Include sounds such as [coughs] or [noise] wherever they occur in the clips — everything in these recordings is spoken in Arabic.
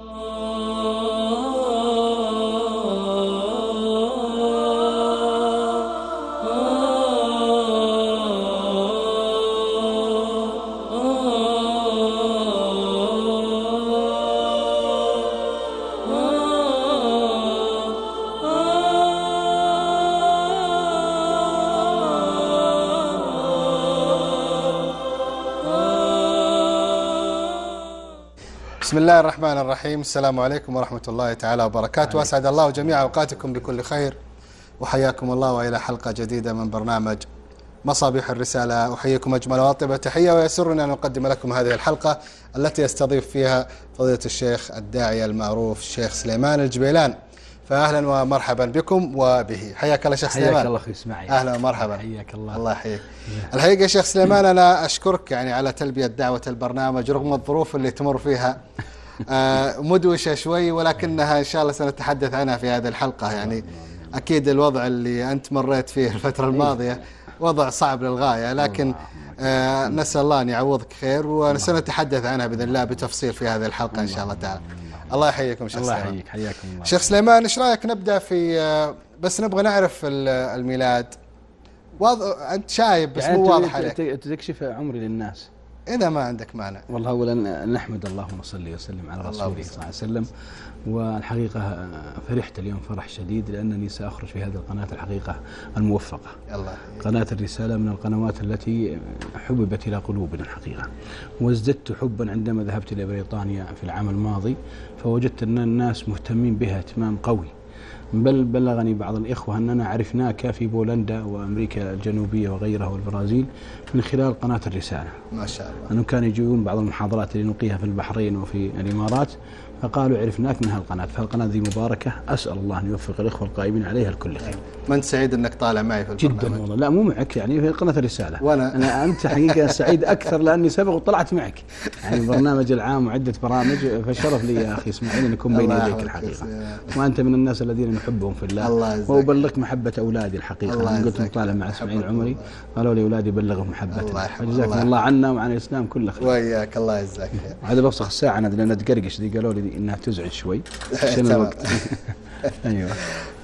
Oh. بسم الله الرحمن الرحيم. السلام عليكم ورحمة الله تعالى وبركاته. وأسعد الله جميع أوقاتكم بكل خير. وحياكم الله وإلى حلقة جديدة من برنامج مصابيح الرسالة. أحييكم أجمل وأطيب تحية ويسرني أن أقدم لكم هذه الحلقة التي يستضيف فيها فضيلة الشيخ الداعية المعروف الشيخ سليمان الجبيلان. فأهلا ومرحبا بكم وبه. حياك الله شيخ سليمان. حياك الله أخي إسماعيل. أهلا ومرحبا. حياك الله. الله يحييك. الحقيقة يا شيخ سليمان أنا أشكرك يعني على تلبية دعوة البرنامج رغم الظروف اللي تمر فيها. آه، مدوشة شوي ولكنها إن شاء الله سنتحدث عنها في هذه الحلقة. يعني أكيد الوضع اللي أنت مريت فيه الفترة الماضية وضع صعب للغاية لكن آه، نسأل الله أن يعوضك خير وسنتحدث عنها بإذن الله بتفصيل في هذه الحلقة إن شاء الله تعالى. الله يحييكم شيخ الله سليمان. يحييك حياكم الله. شيخ سليمان إيش رأيك نبدأ في آه، بس نبغى نعرف ال- الميلاد؟ واضح أنت شايب بس يعني مو واضح عليك. تكشف عمري للناس. إذا ما عندك مانع. والله اولا نحمد الله ونصلي وسلم على رسوله صلى الله عليه وسلم. والحقيقة آه، فرحت اليوم فرح شديد لأنني سأخرج في هذه القناة الحقيقة الموفقة. الله. قناة الرسالة من القنوات التي حببت إلى قلوبنا الحقيقة. وازددت حبا عندما ذهبت إلى بريطانيا في العام الماضي فوجدت أن الناس مهتمين بها اهتمام قوي. بل بلغني بعض الإخوة أننا عرفناك في بولندا وأمريكا الجنوبية وغيرها والبرازيل من خلال قناة الرسالة. ما شاء الله. أنهم كانوا يجون بعض المحاضرات اللي نلقيها في البحرين وفي الإمارات. فقالوا عرفناك من هالقناة فالقناة ذي مباركة. أسأل الله أن يوفق الإخوة القائمين عليها الكل خير. ما انت سعيد إنك طالع معي في جدا البرنامج والله. لا مو معك يعني في قناة الرسالة. وأنا- أنا أنت حقيقة سعيد أكثر لأني سبق وطلعت معك. يعني برنامج العام وعدة برامج فالشرف لي يا أخي إسماعيل أن اكون بين الله يديك يحفظك يا الحقيقة سلام. وأنت من الناس الذين نحبهم في الله, الله يجزاك. وأبلغك محبة أولادي الحقيقة. الله أنا قلت. مطالع مع إسماعيل أحبك عمري. قالوا لي أولادي بلغهم يحفظك. فجزاكم الله عنا وعن الإسلام كله خير. وياك الله يجزاك خير هذا بفسخ تقرقش دي قالوا لي إنها تزعج شوي. [laughs] عشان. الوقت؟ [laughs] أيوه.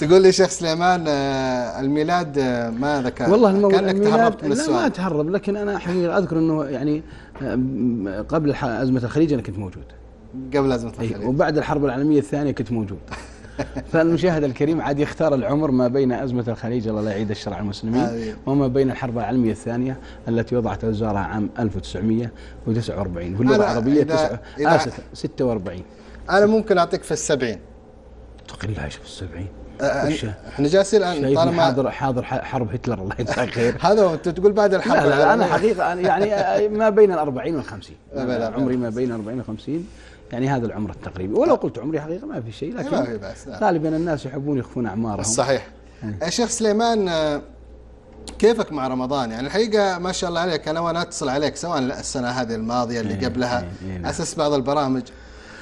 تقول لي شيخ سليمان آه، الميلاد آه، ما ذكر والله الموضوع كأنك الميلاد- تهربت من لا ما السؤال اتهرب لكن أنا حقيقه أذكر إنه يعني آه، قبل أزمة الخليج أنا كنت موجود. قبل أزمة أي الخليج. وبعد الحرب العالمية الثانية كنت موجود. [laughs] فالمشاهد الكريم عاد يختار العمر ما بين أزمة الخليج الله لا يعيد الشر على المسلمين. وما بين الحرب العالمية الثانية التي وضعت اوزارها عام 1949 واللغة أنا العربية إذا- تسعة إذا- آسف 46 أنا ممكن أعطيك في السبعين. تقريبا عايش في السبعين؟ آه، وش- إحنا جالسين الآن طالما حاضر حاضر حرب هتلر الله يجزاك خير [laughs] هذا أنت تقول بعد الحرب. لا لا, لا أنا. حقيقة أنا يعني ما بين ال 40 وال 50 ما بين الأربعين عمري ما بين 40 و 50 يعني هذا العمر التقريبي. ولو قلت عمري حقيقة ما في شيء ما في لكن. غالبا الناس يحبون يخفون أعمارهم. صحيح. يا شيخ سليمان كيفك مع رمضان؟ يعني الحقيقة ما شاء الله عليك أنا وأنا أتصل عليك سواء السنة هذه الماضية اللي إيه، قبلها. إيه، إيه،. أساس بعض البرامج.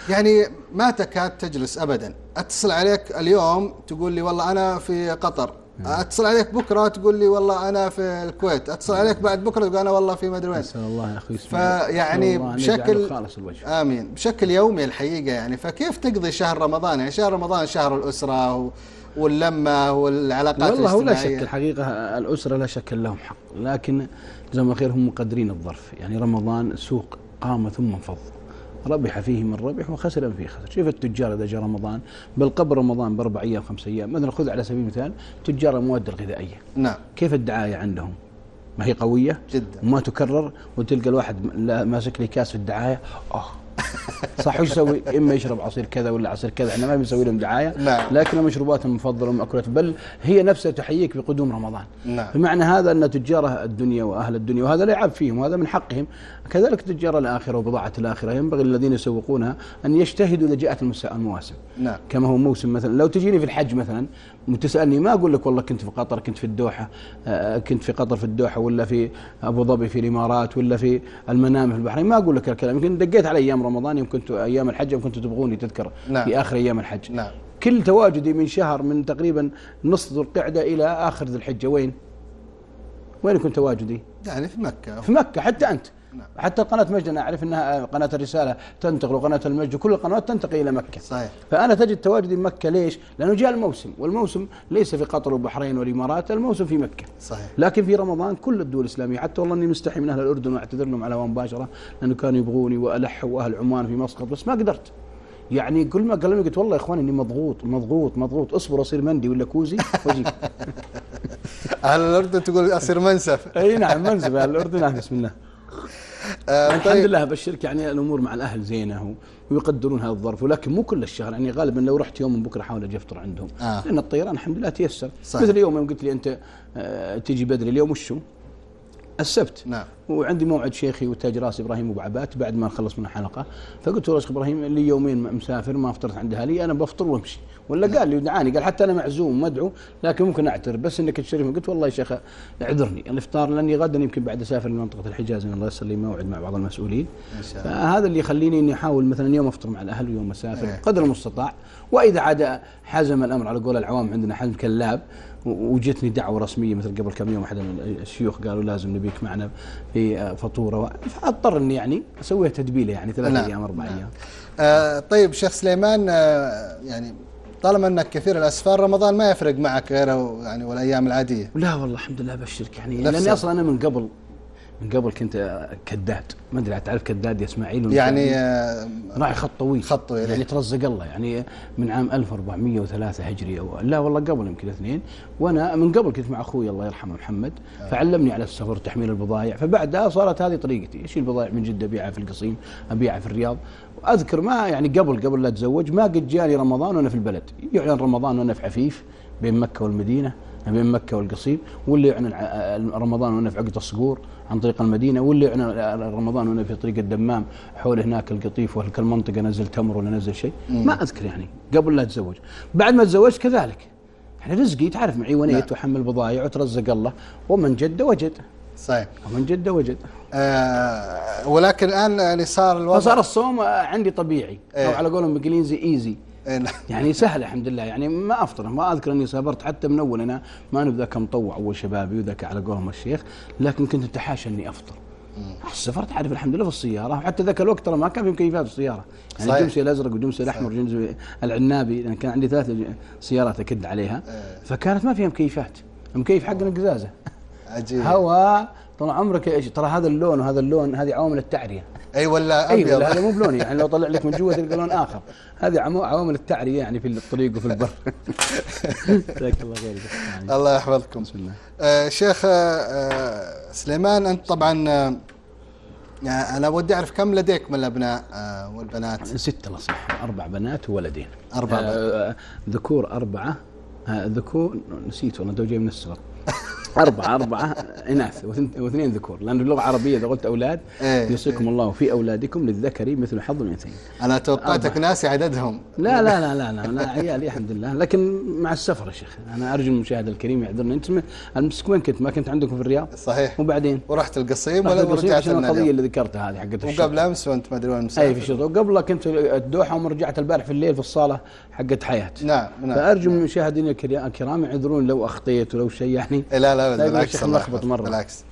يعني ما تكاد تجلس أبدا. أتصل عليك اليوم تقول لي والله أنا في قطر. أتصل عليك بكرة تقول لي والله أنا في الكويت. أتصل عليك بعد بكرة تقول أنا والله في مدري وين نسأل الله يا أخوي فيعني بشكل خالص الوجه. آمين. بشكل يومي الحقيقة يعني. فكيف تقضي شهر رمضان؟ يعني شهر رمضان شهر الأسرة و- واللمة والعلاقات والله هو لا الاجتماعية. شك الحقيقة الأسرة لا شك لهم حق لكن جزاهم الله خير هم مقدرين الظرف. يعني رمضان سوق قام ثم انفض. ربح فيه من ربح وخسر من فيه خسر. شوف التجار إذا جاء رمضان بل قبل رمضان بأربع أيام خمس أيام. مثلا خذ على سبيل المثال تجار المواد الغذائية. نعم. كيف الدعاية عندهم؟ ما هي قوية؟ جدا. وما تكرر وتلقى الواحد ماسك لي كاس في الدعاية؟ آه. صح وش يسوي؟ إما يشرب عصير كذا ولا عصير كذا إحنا ما بنسوي لهم دعاية. نعم. لكن المشروبات المفضلة والمأكولات بل هي نفسها تحييك بقدوم رمضان. نعم. بمعنى هذا أن تجار الدنيا وأهل الدنيا وهذا لا يعب فيهم وهذا من حقهم. كذلك تجار الآخرة وبضاعة الآخرة ينبغي للذين يسوقونها أن يجتهدوا اذا جاءت المواسم. نعم. كما هو موسم مثلا. لو تجيني في الحج مثلا وتسألني ما أقول لك والله كنت في قطر كنت في الدوحة آه، كنت في قطر في الدوحة ولا في أبو ظبي في الإمارات ولا في المنامة في البحرين ما أقول لك الكلام. يمكن دقيت على أيام رمضان يوم كنت أيام الحج يوم كنتوا تبغوني تذكر نعم. في آخر أيام الحج. نعم. كل تواجدي من شهر من تقريبا نص ذو القعدة إلى آخر ذي الحجة وين؟ وين يكون تواجدي؟ يعني في مكة. في مكة حتى أنت. نعم. حتى قناة مجد أنا أعرف إنها قناة الرسالة تنتقل وقناة المجد وكل القنوات تنتقل إلى مكة. صحيح. فأنا تجد تواجدي بمكه ليش؟ لأنه جاء الموسم والموسم ليس في قطر والبحرين والإمارات الموسم في مكة. صحيح. لكن في رمضان كل الدول الإسلامية حتى والله إني مستحي من أهل الأردن واعتذر لهم على الهواء مباشره لأنه كانوا يبغوني والح وأهل عمان في مسقط بس ما قدرت. يعني كل ما كلمني قلت والله يا اخوان إني مضغوط مضغوط مضغوط أصبر أصير مندي ولا كوزي وأجيب. [laughs] أهل الأردن تقول أصير منسف. أي نعم منزل أهل الأردن آه، بسم الله. آه، الحمد طيب. لله ابشرك يعني الأمور مع الأهل زينة ويقدرون هذا الظرف ولكن مو كل الشهر يعني غالبا لو رحت يوم من بكرة احاول أجي افطر عندهم. آه. لأن الطيران الحمد لله تيسر. صحيح. مثل اليوم يوم قلت لي أنت آه، تجي بدري اليوم وشو؟ السبت. نعم. وعندي موعد شيخي وتاج راس إبراهيم أبو عبات بعد ما نخلص من الحلقة. فقلت له شيخ إبراهيم لي يومين مسافر ما افطرت عند أهلي أنا بفطر وأمشي. ولا قال لي دعاني قال حتى أنا معزوم مدعو لكن ممكن أعتذر. بس إنك تشرفني قلت والله يا شيخ اعذرني. الإفطار لأني غدا يمكن بعد أسافر لمنطقة الحجاز إن الله يسر لي موعد مع بعض المسؤولين. إن شاء الله. فهذا اللي يخليني إني أحاول مثلا يوم أفطر مع الأهل ويوم أسافر إيه. قدر المستطاع. وإذا عاد حزم الأمر على قول العوام عندنا حزم كلاب وجتني دعوة رسمية مثل قبل كم يوم أحد الشيوخ قالوا لازم نبيك معنا في فطورة. فأضطر إني يعني أسويها تدبيلة يعني ثلاث نعم. أيام أربع نعم. أيام. آه طيب شيخ سليمان آه يعني طالما انك كثير الاسفار رمضان ما يفرق معك غيره يعني والأيام العادية. لا والله الحمد لله أبشرك يعني. لأني أصلا أنا من قبل من قبل كنت آه، كداد ما أدري تعرف كداد يا إسماعيل يعني آه راعي خط طويل. خط طويل، يعني. ترزق الله يعني من عام 1403 هجري أو لا والله قبل يمكن اثنين. وأنا من قبل كنت مع أخوي الله يرحمه محمد فعلمني على السفر تحميل البضائع فبعدها صارت هذه طريقتي اشيل بضائع من جدة أبيعها في القصيم أبيعها في الرياض. وأذكر ما يعني قبل قبل لا أتزوج ما قد جاني رمضان وأنا في البلد. يعلن رمضان وأنا في عفيف بين مكة والمدينة. بين مكة والقصيم واللي يعلن ع- رمضان وأنا في عقد الصقور عن طريق المدينة واللي يعلن رمضان وأنا في طريق الدمام حول هناك القطيف وهلك المنطقة نزل تمر ولا نزل شيء. ما أذكر يعني قبل لا أتزوج. بعد ما تزوجت كذلك. يعني رزقي تعرف معي نعم. ونيت واحمل بضائع وترزق الله. ومن جد وجد. صحيح. ومن جد وجد. آه ولكن الآن يعني صار الوضع فصار الصوم عندي طبيعي. إيه. على قولهم إيه، نعم. يعني سهل الحمد لله. يعني ما أفطر ما أذكر إني سافرت حتى من أول أنا ما أنا بذاك مطوع أول شبابي وذاك على قولهم الشيخ لكن كنت أتحاشى إني أفطر. السفر تعرف الحمد لله في السيارة. وحتى ذاك الوقت ترى ما كان في مكيفات في السيارة. يعني صحيح. الجمسي الأزرق والجمسي الأحمر والجمسي العنابي لأن كان عندي ثلاث سيارات أكد عليها. فكانت ما فيها مكيفات المكيف حقنا قزازة. عجيب. هواء طال عمرك إيش؟ ترى هذا اللون وهذا اللون هذه عوامل التعرية. أي ولا أبيض؟ ولا هذا مو بلوني. يعني لو طلع لك من جوا تلقى لون آخر. هذه عوامل التعرية يعني في الطريق وفي البر. [laughs] جزاك الله خير. الله يحفظكم. بسم الله. آه شيخ آه سليمان أنت طبعا آه يعني أنا ودي أعرف كم لديك من الأبناء والبنات؟ ستة الله صح. أربع بنات وولدين. أربع آه ذكور أربعة. آه ذكور نسيت والله تو جاي من الصغر. [laughs] أربعة أربعة إناث واثنين- ذكور. لأن اللغة العربية إذا قلت أولاد إيه، يوصيكم الله في أولادكم للذكر مثل حظ الأنثيين. أنا توقعتك. ناسي عددهم لا لا لا لا لا أنا عيالي الحمد لله لكن مع السفر يا شيخ أنا أرجو المشاهد الكريم يعذرني. أنت م- المسك وين كنت؟ ما كنت عندكم في الرياض؟ صحيح. وبعدين؟ ورحت القصيم ولا القصيم عشان لنا القضية؟ اللي ذكرتها هذه حقت الشرطة. وقبل أمس وأنت ما أدري وين مسافر. أي في الشرطه وقبلها كنت الدوحة ورجعت البارح في الليل في الصالة. حقت حياة. نعم نعم فأرجو من المشاهدين الكرا- الكرام يعذرون لو أخطيت ولو شيء يعني. إيه، لا لا لا بالعكس يحفظك، مرة. بالعكس.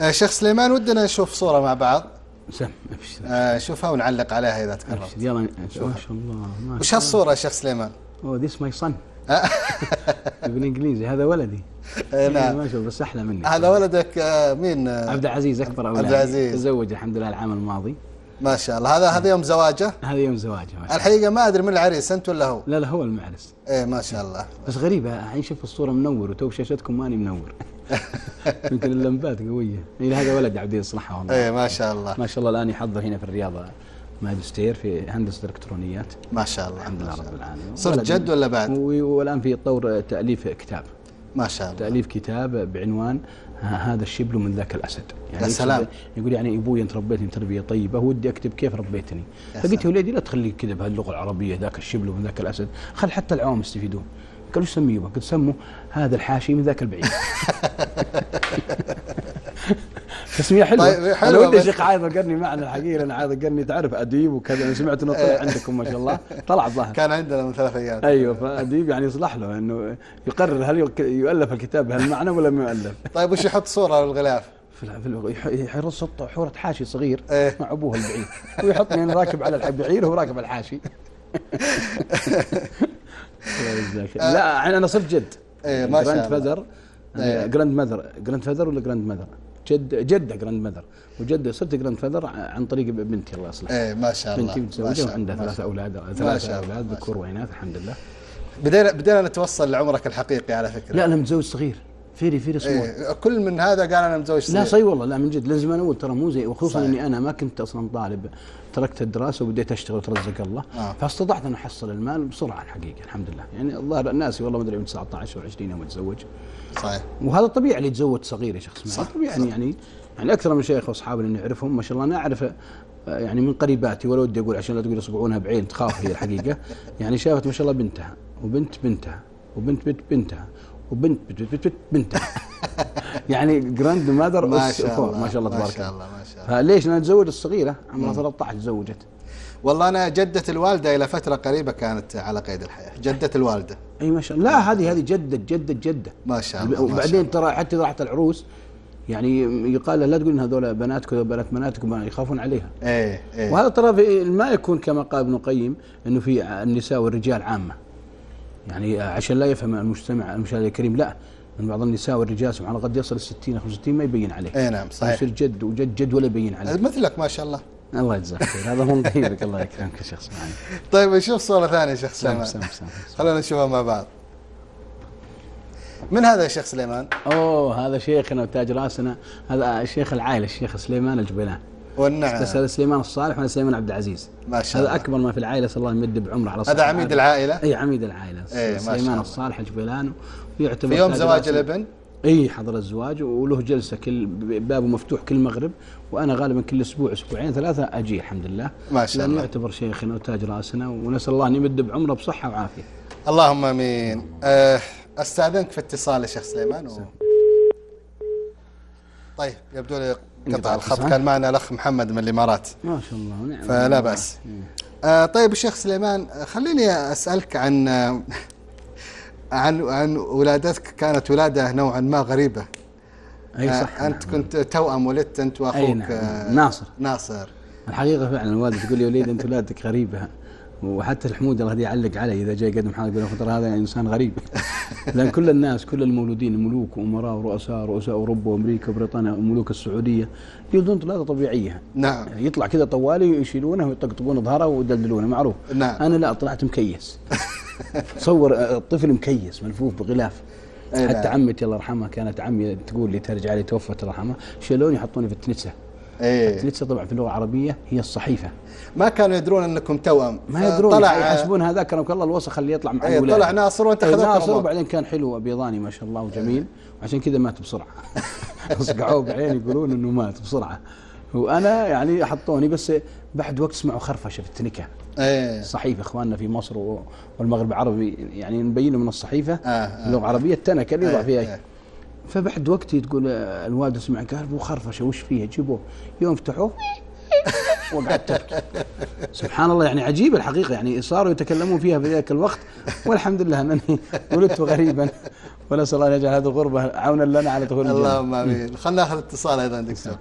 آه شيخ سليمان ودنا نشوف صورة مع بعض. سم أبشر. آه شوفها ونعلق عليها إذا تكرمت أبشر. يلا ما شاء الله وش هالصورة يا شيخ سليمان؟ oh this my son بالانجليزي هذا ولدي. إيه، نعم. ما شاء الله بس أحلى مني هذا ولدك آه مين؟ عبد العزيز أكبر اولادي عبد العزيز. تزوج الحمد لله العام الماضي. ما شاء الله. هذا هذا يوم زواجه؟ هذا يوم زواجه ما شاء الحقيقة ما أدري من العريس أنت ولا هو؟ لا لا هو المعرس. إيه ما شاء الله. بس غريبة الحين شوف الصورة منور وتو شاشتكم ماني منور. [laughs] يمكن اللمبات قوية. إيه هذا ولد عبد يصلحها والله. إيه ما شاء الله. ما شاء الله الآن يحضر هنا في الرياض ماجستير في هندسة الإلكترونيات ما شاء الله الحمد لله رب. العالمين. صرت جد ولا بعد؟ و- والآن في طور تأليف كتاب. ما شاء الله. تأليف كتاب بعنوان هذا الشبل من ذاك الأسد. يعني يا سلام. يقول يعني أبوي أنت ربيتني تربية طيبة ودي أكتب كيف ربيتني. فقلت يا. وليدي لا تخليه كذا بهاللغة العربية ذاك الشبل من ذاك الأسد. خل حتى العوام يستفيدون. قال وش سميه؟ قلت سموا هذا الحاشي من ذاك البعيد [laughs] تسمية حلوة. طيب، حلوة أنا ودي شيخ عايض قرني معنا الحقيقة أنا عايض قرني تعرف أديب وكذا أنا سمعت أنه طلع [laughs] عندكم ما شاء الله. طلع الظاهر. كان عندنا من ثلاث أيام. أيوه فأديب يعني يصلح له إنه يقرر هل يؤلف الكتاب بهالمعنى ولا ما يؤلف. [laughs] طيب وش يحط صورة يح- يحرص حورة حاشي صغير إيه. مع أبوه البعير. ويحطني أنا راكب على البعير وهو راكب على الحاشي. [laughs] يجزاك. لا أنا صرت جد. إيه، ما شاء جراند الله. فذر إيه. جراند ماذر جراند فذر ولا جراند ماذر جد جدة جراند ماذر وجدة صرت جراند فذر عن طريق بنتي الله يصلحها إيه ما شاء الله. بنتي متزوجة وعندها ثلاث أولاد. ثلاث أولاد ذكور واناث الحمد لله. بدينا بدينا نتوصل لعمرك الحقيقي على فكرة. لا أنا متزوج صغير. فيري فيري سمول إيه كل من هذا قال أنا متزوج لا. صي والله لا من جد لازم أنا أقول ترى مو زي وخصوصا صحيح. إني أنا ما كنت أصلا طالب تركت الدراسة وبديت أشتغل وترزق الله آه. فاستطعت أن أحصل المال بسرعة الحقيقة الحمد لله يعني الظاهر الناس والله ما أدري من 19 أو 20 يوم اتزوج صحيح وهذا طبيعي اللي يتزوج صغير يا اسماعيل صح، طبيعي صح. يعني يعني أكثر من شيخ وأصحابي اللي نعرفهم ما شاء الله أنا أعرف آه، يعني من قريباتي ولا ودي أقول عشان لا تقول يصبعونها بعين تخاف هي الحقيقة [laughs] يعني شافت ما شاء الله بنتها وبنت بنتها وبنت بنت بنتها وبنت بنت بنت, بنت بنتها [laughs] يعني جراند ماذر ما شاء الله ما شاء الله ما تبارك شاء الله. ما شاء الله. فليش لأن تزوج الصغيرة؟ عمرها 13 تزوجت. والله أنا جدة الوالدة إلى فترة قريبة كانت على قيد الحياة. جدة الوالدة. أي ما شاء الله. لا هذه هذه جدة جدة جدة. ما شاء الله وبعدين ترى حتى اذا راحت العروس يعني يقال لا تقول ان هذول بناتك بنات بناتكم يخافون عليها. إيه إيه. وهذا ترى ما يكون كما قال ابن القيم إنه في النساء والرجال عامة. يعني عشان لا يفهم المجتمع المشاهد الكريم لا من بعض النساء والرجال سبحان الله قد يصل 60 65 ما يبين عليه إيه نعم صحيح. يصير جد وجد جد ولا يبين عليه مثلك ما شاء الله. الله يجزاك خير. هذا من غيرك الله يكرمك يا شيخ إسماعيل. [laughs] طيب نشوف صورة ثانية يا شيخ سلام خلينا نشوفها مع بعض. من هذا يا شيخ سليمان؟ أوه هذا شيخنا وتاج رأسنا. هذا شيخ العائلة الشيخ سليمان الجبيلان. والنعم. هذا سليمان الصالح وهذا سليمان عبد العزيز. ما شاء هذا الله. أكبر ما في العائلة صلى الله يمد بعمره على هذا. عميد العائلة؟ اي عميد العائلة. إيه، شاء سليمان. الصالح الجبيلان ويعتبر في يوم زواج. الابن؟ اي حضر الزواج وله جلسة كل بابه مفتوح كل مغرب. وأنا غالبا كل أسبوع أسبوعين ثلاثة أجي الحمد لله. ما شاء لأنه الله. يعتبر شيخنا وتاج رأسنا. ونسأل الله أن يمد بعمره بصحة وعافية. اللهم آمين. أه أستأذنك في اتصال يا شيخ سليمان. و... طيب يبدو لي قطع الخط. كان معنا الأخ محمد من الإمارات ما شاء الله ونعم فلا. بأس مم. آه طيب الشيخ سليمان آه، خليني أسألك عن آه، عن عن ولادتك كانت ولادة نوعا ما غريبة أي آه صح أنت نعم. كنت توأم ولدت أنت وأخوك أي نعم. آه، ناصر. ناصر الحقيقة فعلا الوالده تقول لي وليد أنت ولادك غريبة وحتى الحمود الله يعلق علي إذا جاي يقدم حلقه يقول ترى هذا إنسان غريب. لأن كل الناس كل المولودين ملوك وأمراء ورؤساء رؤساء أوروبا وأمريكا وبريطانيا وملوك السعودية يولدون ولاده طبيعية. نعم. يطلع كذا طوالي يشيلونه ويطقطقون ظهره ويدلدلونه معروف. نعم. أنا لا طلعت مكيس. تصور آه، الطفل مكيس ملفوف بغلاف. أي حتى نعم. عمتي الله يرحمها كانت عمي تقول لي ترجع لي توفت الله يرحمها شيلوني حطوني في التنسة. إيه. التنسه طبعا في اللغة العربية هي الصحيفة. ما كانوا يدرون أنكم توأم. ما يدرون طلع طلع يحسبون هذا كرمك الله الوسخ اللي يطلع مع إيه الولاد طلع ناصر وانت إيه، خذوك ناصر. وبعدين كان حلو ابيضاني ما شاء الله وجميل. وعشان كذا مات بسرعة. [laughs] صقعوه بعين يقولون إنه مات بسرعة. وأنا يعني حطوني بس بعد وقت سمعوا خرفشة في التنكة. إيه. صحيفة إخواننا في مصر والمغرب العربي يعني نبين من الصحيفة. آه، آه. اللغة العربية التنكة اللي يوضع إيه، فيها إيه. فبعد وقت تقول آه، الوالدة سمع قال أبو خرفشة وش فيها؟ جيبوه. يوم فتحوه [laughs] وقعدت تبكي. سبحان الله يعني عجيبه الحقيقة يعني صاروا يتكلمون فيها في ذاك الوقت والحمد لله أنني [laughs] ولدت غريبا. ونسال الله ان يجعل هذه الغربه عونا لنا على دخول الجنة. اللهم آمين. خلينا ناخذ اتصال أيضا دكتور.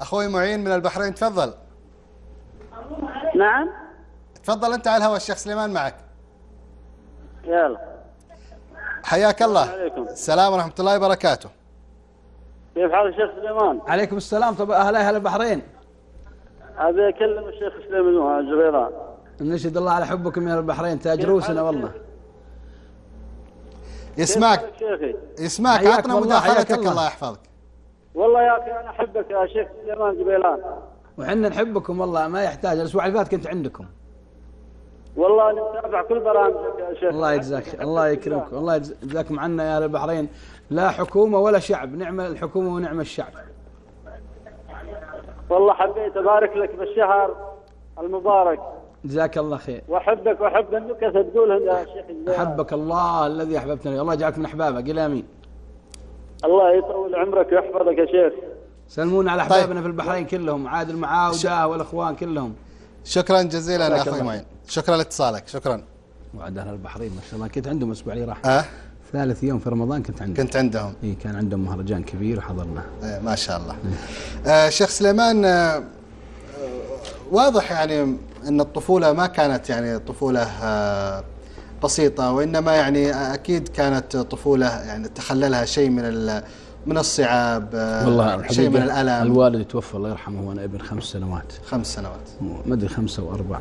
أخوي معين من البحرين تفضل. نعم. تفضل أنت على الهواء الشيخ سليمان معك. يلا. حياك الله. عليكم. السلام ورحمة الله وبركاته. كيف حال الشيخ سليمان؟ عليكم السلام. طب أهلا أهل البحرين ابي اكلم الشيخ سليمان الجبيران نشهد الله على حبكم يا أهل البحرين تاج روسنا والله. يسمعك؟ يسمعك. عطنا مداخلتك الله. الله يحفظك. والله يا أخي أنا أحبك يا شيخ سليمان جبيلان وحنا نحبكم والله ما يحتاج. الأسبوع اللي فات كنت عندكم. والله أنا متابع كل برامجك يا شيخ. الله يجزاك الله يكرمك الله يجز- يجزاكم عنا يا أهل البحرين لا حكومة ولا شعب نعم الحكومة ونعم الشعب. والله حبيت أبارك لك بالشهر المبارك. جزاك الله خير. وأحبك وأحب النكت تقولهم يا شيخ. أحبك الله الذي احببتني الله يجعلك من احبابه قل آمين. الله يطول عمرك ويحفظك يا شيخ. سلمونا على أحبابنا في البحرين كلهم عادل معاوده والإخوان كلهم. شكرا جزيلا جزاك أخوي معين. شكرا لاتصالك شكرا. وعاد أهل البحرين ما شاء الله. كنت عندهم الأسبوع اللي راح. آه ثالث يوم في رمضان كنت عندهم. كنت عندهم. اي كان عندهم مهرجان كبير وحضرناه إيه، ما شاء الله. آه شيخ سليمان آه واضح يعني إن الطفولة ما كانت يعني طفولة آه بسيطة وإنما يعني أكيد كانت طفولة يعني تخللها شيء من ال- من الصعاب آه والله شيء من الألم. الوالد توفى الله يرحمه وأنا ابن خمس سنوات. خمس سنوات. ما أدري خمسة واربعه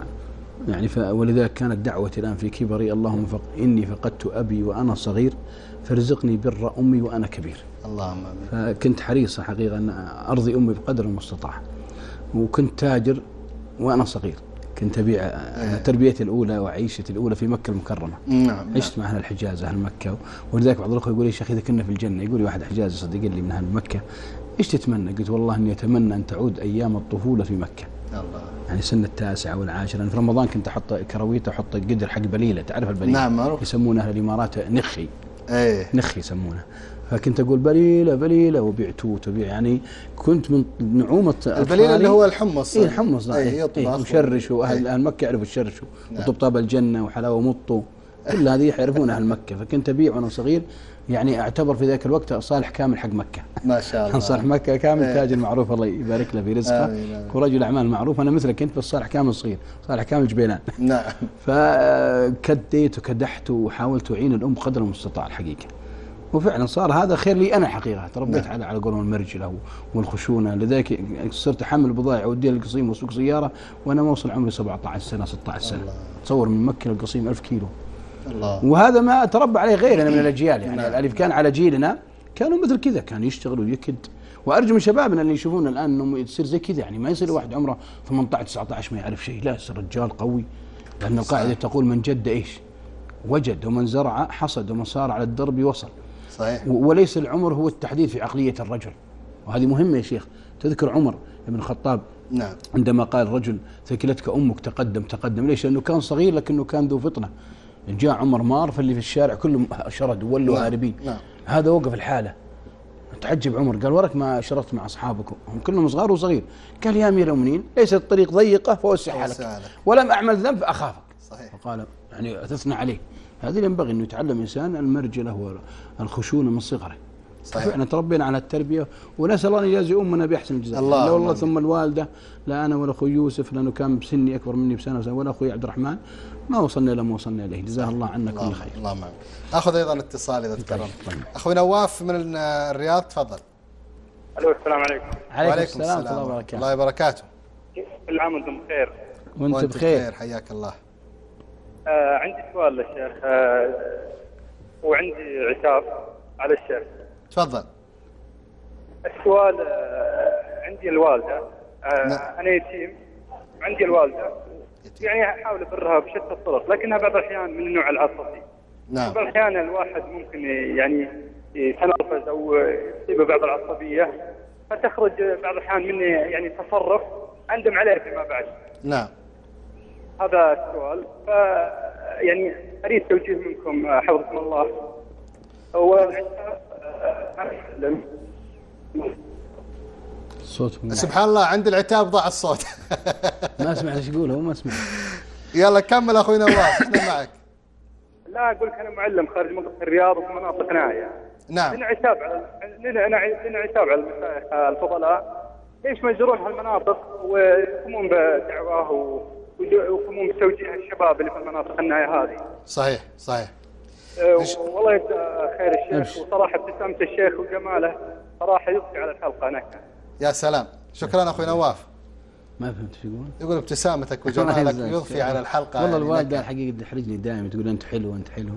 يعني ولذلك كانت دعوتي الآن في كبري اللهم فق إني فقدت أبي وأنا صغير فارزقني بر أمي وأنا كبير. اللهم آمين. فكنت حريص حقيقة أن أرضي أمي بقدر المستطاع. وكنت تاجر وأنا صغير. كنت أبيع أنا تربيتي الأولى وعيشتي الأولى في مكة المكرمة. نعم عشت مع أهل الحجاز أهل مكة. ولذلك بعض الأخوة يقول لي يا شيخ إذا كنا في الجنة. يقول لي واحد حجازي صدق لي من أهل مكة. إيش تتمنى؟ قلت والله أني أتمنى أن تعود أيام الطفولة في مكة. الله. يعني سن التاسعة والعاشرة. أنا في رمضان كنت أحط كرويته أحط قدر حق بليلة. تعرف البليلة؟ نعم معروف. يسمونه أهل الإمارات نخي. إيه. نخ يسمونه فكنت أقول بليلة بليلة وبيع توت وبيع يعني كنت من نعومة البليل اللي هو الحمص. اي الحمص إيه إيه إيه وشرش واهل إيه. أهل مكة يعرفوا الشرش نعم. وطبطاب الجنة وحلاوة مطو. كل هذه يعرفون أهل مكة. فكنت أبيع وأنا صغير يعني اعتبر في ذاك الوقت صالح كامل حق مكة. ما شاء الله. [laughs] صالح مكة كامل إيه. تاجر معروف الله يبارك له في رزقه. آمين،. ورجل أعمال معروف أنا مثلك كنت بس صالح كامل صغير. صالح كامل جبيلان [laughs] نعم. [laughs] فكديت وكدحت وحاولت أعين الأم قدر المستطاع الحقيقة. وفعلا صار هذا خير لي أنا حقيقة. تربيت نعم. على على قولهم المرجله والخشونة. لذلك صرت أحمل بضائع أوديها للقصيم وأسوق سيارة وأنا ما اوصل عمري 17 سنة 16 سنة. تصور من مكة للقصيم 1000 كيلو. الله. وهذا ما تربى عليه غيرنا من الأجيال يعني. نعم. اللي كان على جيلنا كانوا مثل كذا كان يشتغل ويكد. وأرجو من شبابنا اللي يشوفون الآن انهم يصير زي كذا يعني ما يصير واحد عمره 18 19 ما يعرف شيء. لا يصير رجال قوي. لأن القاعدة تقول من جد إيش؟ وجد ومن زرع حصد ومن صار على الدرب وصل صحيح. وليس العمر هو التحديد في عقلية الرجل. وهذه مهمة يا شيخ. تذكر عمر بن الخطاب نعم. عندما قال رجل ثكلتك أمك تقدم تقدم. ليش؟ لأنه كان صغير لكنه كان ذو فطنة. جاء عمر مار فاللي في الشارع كلهم شرد وولوا نعم، هاربين. نعم. هذا وقف الحالة. تعجب عمر قال ورك ما شرطت مع أصحابكم. هم كلهم صغار وصغير. قال يا أمير المؤمنين ليست الطريق ضيقة فاوسعها لك. ولم أعمل ذنب فأخافك. صحيح. فقال يعني اثنى عليه. هذا اللي ينبغي إنه يتعلم الانسان المرجله والخشونه من صغره. صحيح. فعلا تربينا على التربية ونسأل الله أن يجازي أمنا بأحسن الجزاء اللهم لا والله آمين. ثم الوالدة لا أنا ولا أخوي يوسف لأنه كان بسني أكبر مني بسنة ولا أخوي عبد الرحمن. ما وصلنا إلى ما وصلنا إليه. جزاه الله عنا كل خير. اللهم امين اخذ أيضا اتصال إذا تكرم. طيب. أخوي نواف من الرياض تفضل. ألو السلام عليكم. عليكم السلام ورحمة الله وبركاته. الله وبركاته. كل عام وأنتم بخير؟ وأنت بخير. حياك الله. آه عندي سؤال للشيخ. آه وعندي عتاب على الشيخ. تفضل. السؤال آه عندي الوالدة. آه. أنا يتيم. عندي الوالدة. يعني احاول ابرها بشتى الطرق لكنها بعض الأحيان من النوع العصبي. نعم. بعض الأحيان الواحد ممكن يعني يتنرفز أو يصيبه بعض العصبية فتخرج بعض الأحيان مني يعني تصرف أندم عليه فيما بعد. نعم. هذا السؤال. ف يعني أريد توجيه منكم حفظكم الله. آه، الصوت. سبحان الله عند العتاب ضاع الصوت. ما سمعت إيش يقول هو ما سمع. يلا كمل أخوي نواف إحنا معك؟ لا أقول لك أنا معلم خارج منطقة الرياض وفي مناطق نائيه نعم. لنا عتاب على- لنا لنا- لنا عتاب على المشايخ الفضلاء. ليش ما يزورون هالمناطق ويقومون بدعواه ويقومون بتوجيه الشباب اللي في المناطق النائيه هذه؟ صحيح صحيح. أه،؟ والله يجزاه خير الشيخ. وصراحة ابتسامة الشيخ وجماله صراحة يضفي على الحلقة نكهة. يا سلام شكرا أخوي نواف ما فهمت إيش يقول يقول ابتسامتك [laughs] وجمالك يضفي. على الحلقة والله يعني الوالده نكهة. الحقيقة تحرجني دائما تقول أنت حلو أنت حلو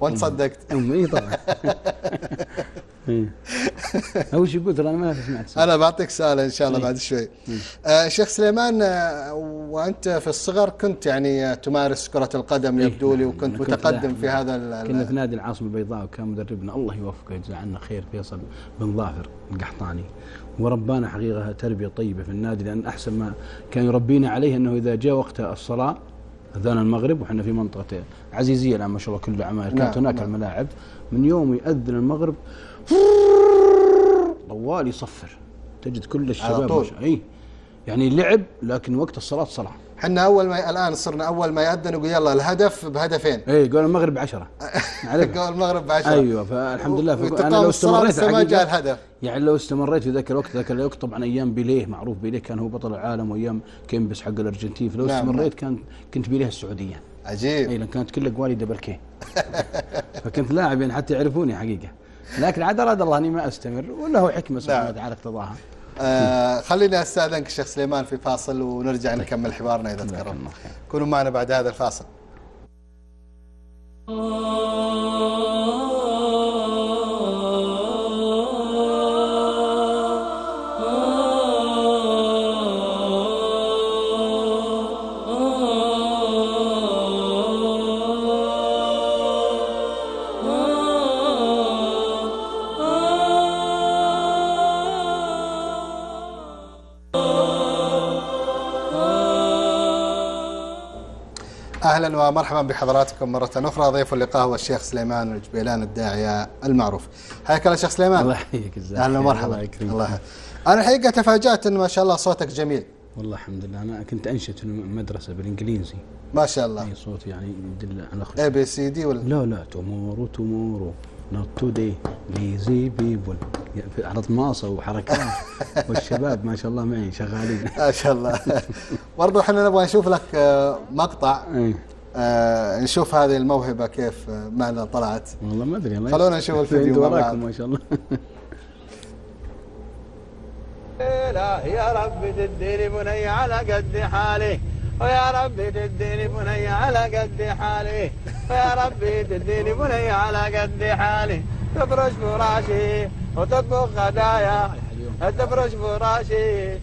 وأنت صدقت أمي طبعا [laughs] إيه. هو إيش يقول ترى أنا ما سمعت. أنا بعطيك سؤال إن شاء الله إيه. بعد شوي آه شيخ سليمان آه وأنت في الصغر كنت يعني تمارس كرة القدم إيه، يبدو لي. وكنت أنا كنت متقدم. في هذا كنا في نادي العاصمة البيضاء وكان مدربنا الله يوفقه يجزاه عنا خير فيصل بن ظافر القحطاني وربانا حقيقة تربية طيبة في النادي لأن أحسن ما كان يربينا عليه أنه إذا جاء وقت الصلاة أذان المغرب وحنا في منطقة عزيزية الآن ما شاء الله كل عماير كانت نعم، هناك نعم. الملاعب. من يوم ياذن المغرب طوال يصفر تجد كل الشباب اي يعني لعب لكن وقت الصلاة صلاة. إحنا أول ما الآن صرنا أول ما يأذن يقول يلا الهدف بهدفين. اي قول المغرب بعشرة. [laughs] قول المغرب بعشرة. أيوه فالحمد لله. وتقام أنا لو استمريت ما جاء الهدف. يعني لو استمريت في ذاك الوقت ذاك الوقت طبعا أيام بيليه معروف. بيليه كان هو بطل العالم وأيام كيمبس حق الأرجنتين. فلو نعم، استمريت كان كنت بيليه السعودية. عجيب. اي لأن كانت كل اقوالي double kick. [laughs] فكنت لاعب يعني حتى يعرفوني حقيقة. لكن عاد أراد الله أني ما أستمر ولا هو حكمة سبحانه نعم. وتعالى اقتضاها. آه خليني أستأذنك الشيخ سليمان في فاصل ونرجع نكمل حوارنا إذا تكرم. كونوا معنا بعد هذا الفاصل. أهلا ومرحبا بحضراتكم مرة أخرى ضيف اللقاء هو الشيخ سليمان الجبيلان الداعية المعروف. حياك الله شيخ سليمان. الله يحييك خير. ومرحبا. الله يكرمك. الله. أنا الحقيقة تفاجأت إن ما شاء الله صوتك جميل. والله الحمد لله. أنا كنت أنشد في المدرسة بالإنجليزي. ما شاء الله. أي صوت يعني يدل على ABCD ولا؟ لا لا tomorrow tomorrow not today lazy people على طماصه وحركات. [laughs] والشباب ما شاء الله معي شغالين. ما شاء الله. برضو إحنا نبغى نشوف لك آه، مقطع. اي آه، نشوف هذه الموهبة كيف آه، ماذا طلعت. والله ما أدري خلونا نشوف الفيديو. وراكم ما شاء الله. لا يا رب تديني بني على قد حالي. ويا رب تديني بني على قد حالي. ويا رب تديني بني على قد حالي. تفرش فراشي وتطبخ غدايا. تفرش فراشي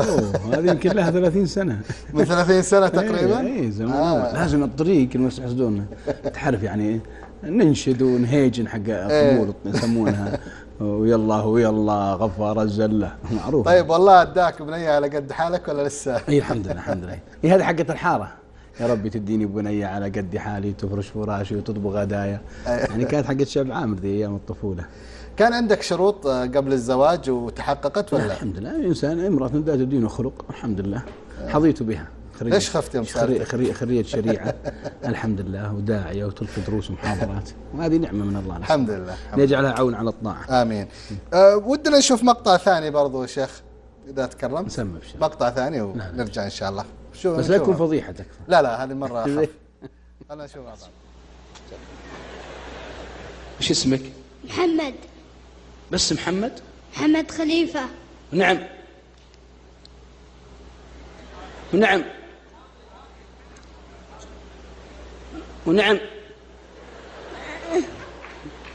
أوه هذه يمكن لها 30 سنة. من 30 سنة تقريبا؟ اي إيه، زمان. آه. لازم الطريق المس يحسدون. تعرف يعني ننشد ونهيجن حق الطبول يسمونها. ويلا ويلا غفار الزلة. معروف. طيب والله أداك بنيه على قد حالك ولا لسه؟ اي الحمد لله الحمد لله. هي هذه حقت الحارة. يا ربي تديني بنيه على قد حالي تفرش فراشي وتطبخ غدايا يعني كانت حقت شعب عامر ذي أيام الطفولة. كان عندك شروط آه، قبل الزواج وتحققت ولا الحمد لله انسان امرأة ذات دين وخلق الحمد لله. حظيت بها. ليش خفت يوم خري- سألتك؟ خري- شريعة. الحمد لله وداعية وتلقي دروس ومحاضرات. وهذه نعمة من الله. الحمد لله الحمد يجعلها عون على الطاعة. آمين. أه ودنا نشوف مقطع ثاني برضو يا شيخ إذا تكرمت. نسمى مقطع ثاني ونرجع إن شاء الله. شو بس لا نشوف. يكون فضيحة تكفى. لا لا هذه [laughs] أخف. خلنا نشوف إيش اسمك؟ محمد. بس محمد؟ محمد خليفة. نعم. ونعم ونعم.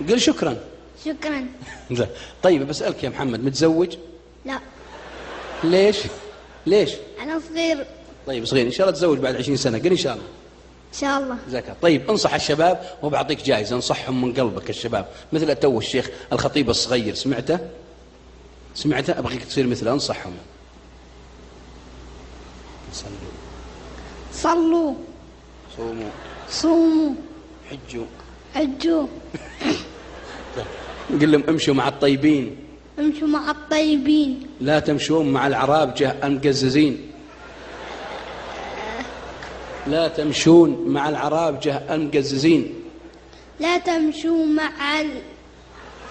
قل شكرا. شكرا. طيب بسألك يا محمد متزوج؟ لا. ليش؟ ليش؟ أنا صغير. طيب صغير. إن شاء الله تزوج بعد 20 سنة. قل إن شاء الله. إن شاء الله. الله. طيب انصح الشباب وبعطيك جائزه انصحهم من قلبك الشباب. مثل تو الشيخ الخطيب الصغير سمعته؟ سمعته؟ أبغيك تصير مثله انصحهم. صلوا. صلوا. صوموا. صوموا. حجوا. حجوا. [coughs] قل لهم امشوا مع الطيبين. امشوا مع الطيبين. لا تمشون مع العرابجه المقززين. لا تمشون مع العرابجه المقززين. لا تمشوا مع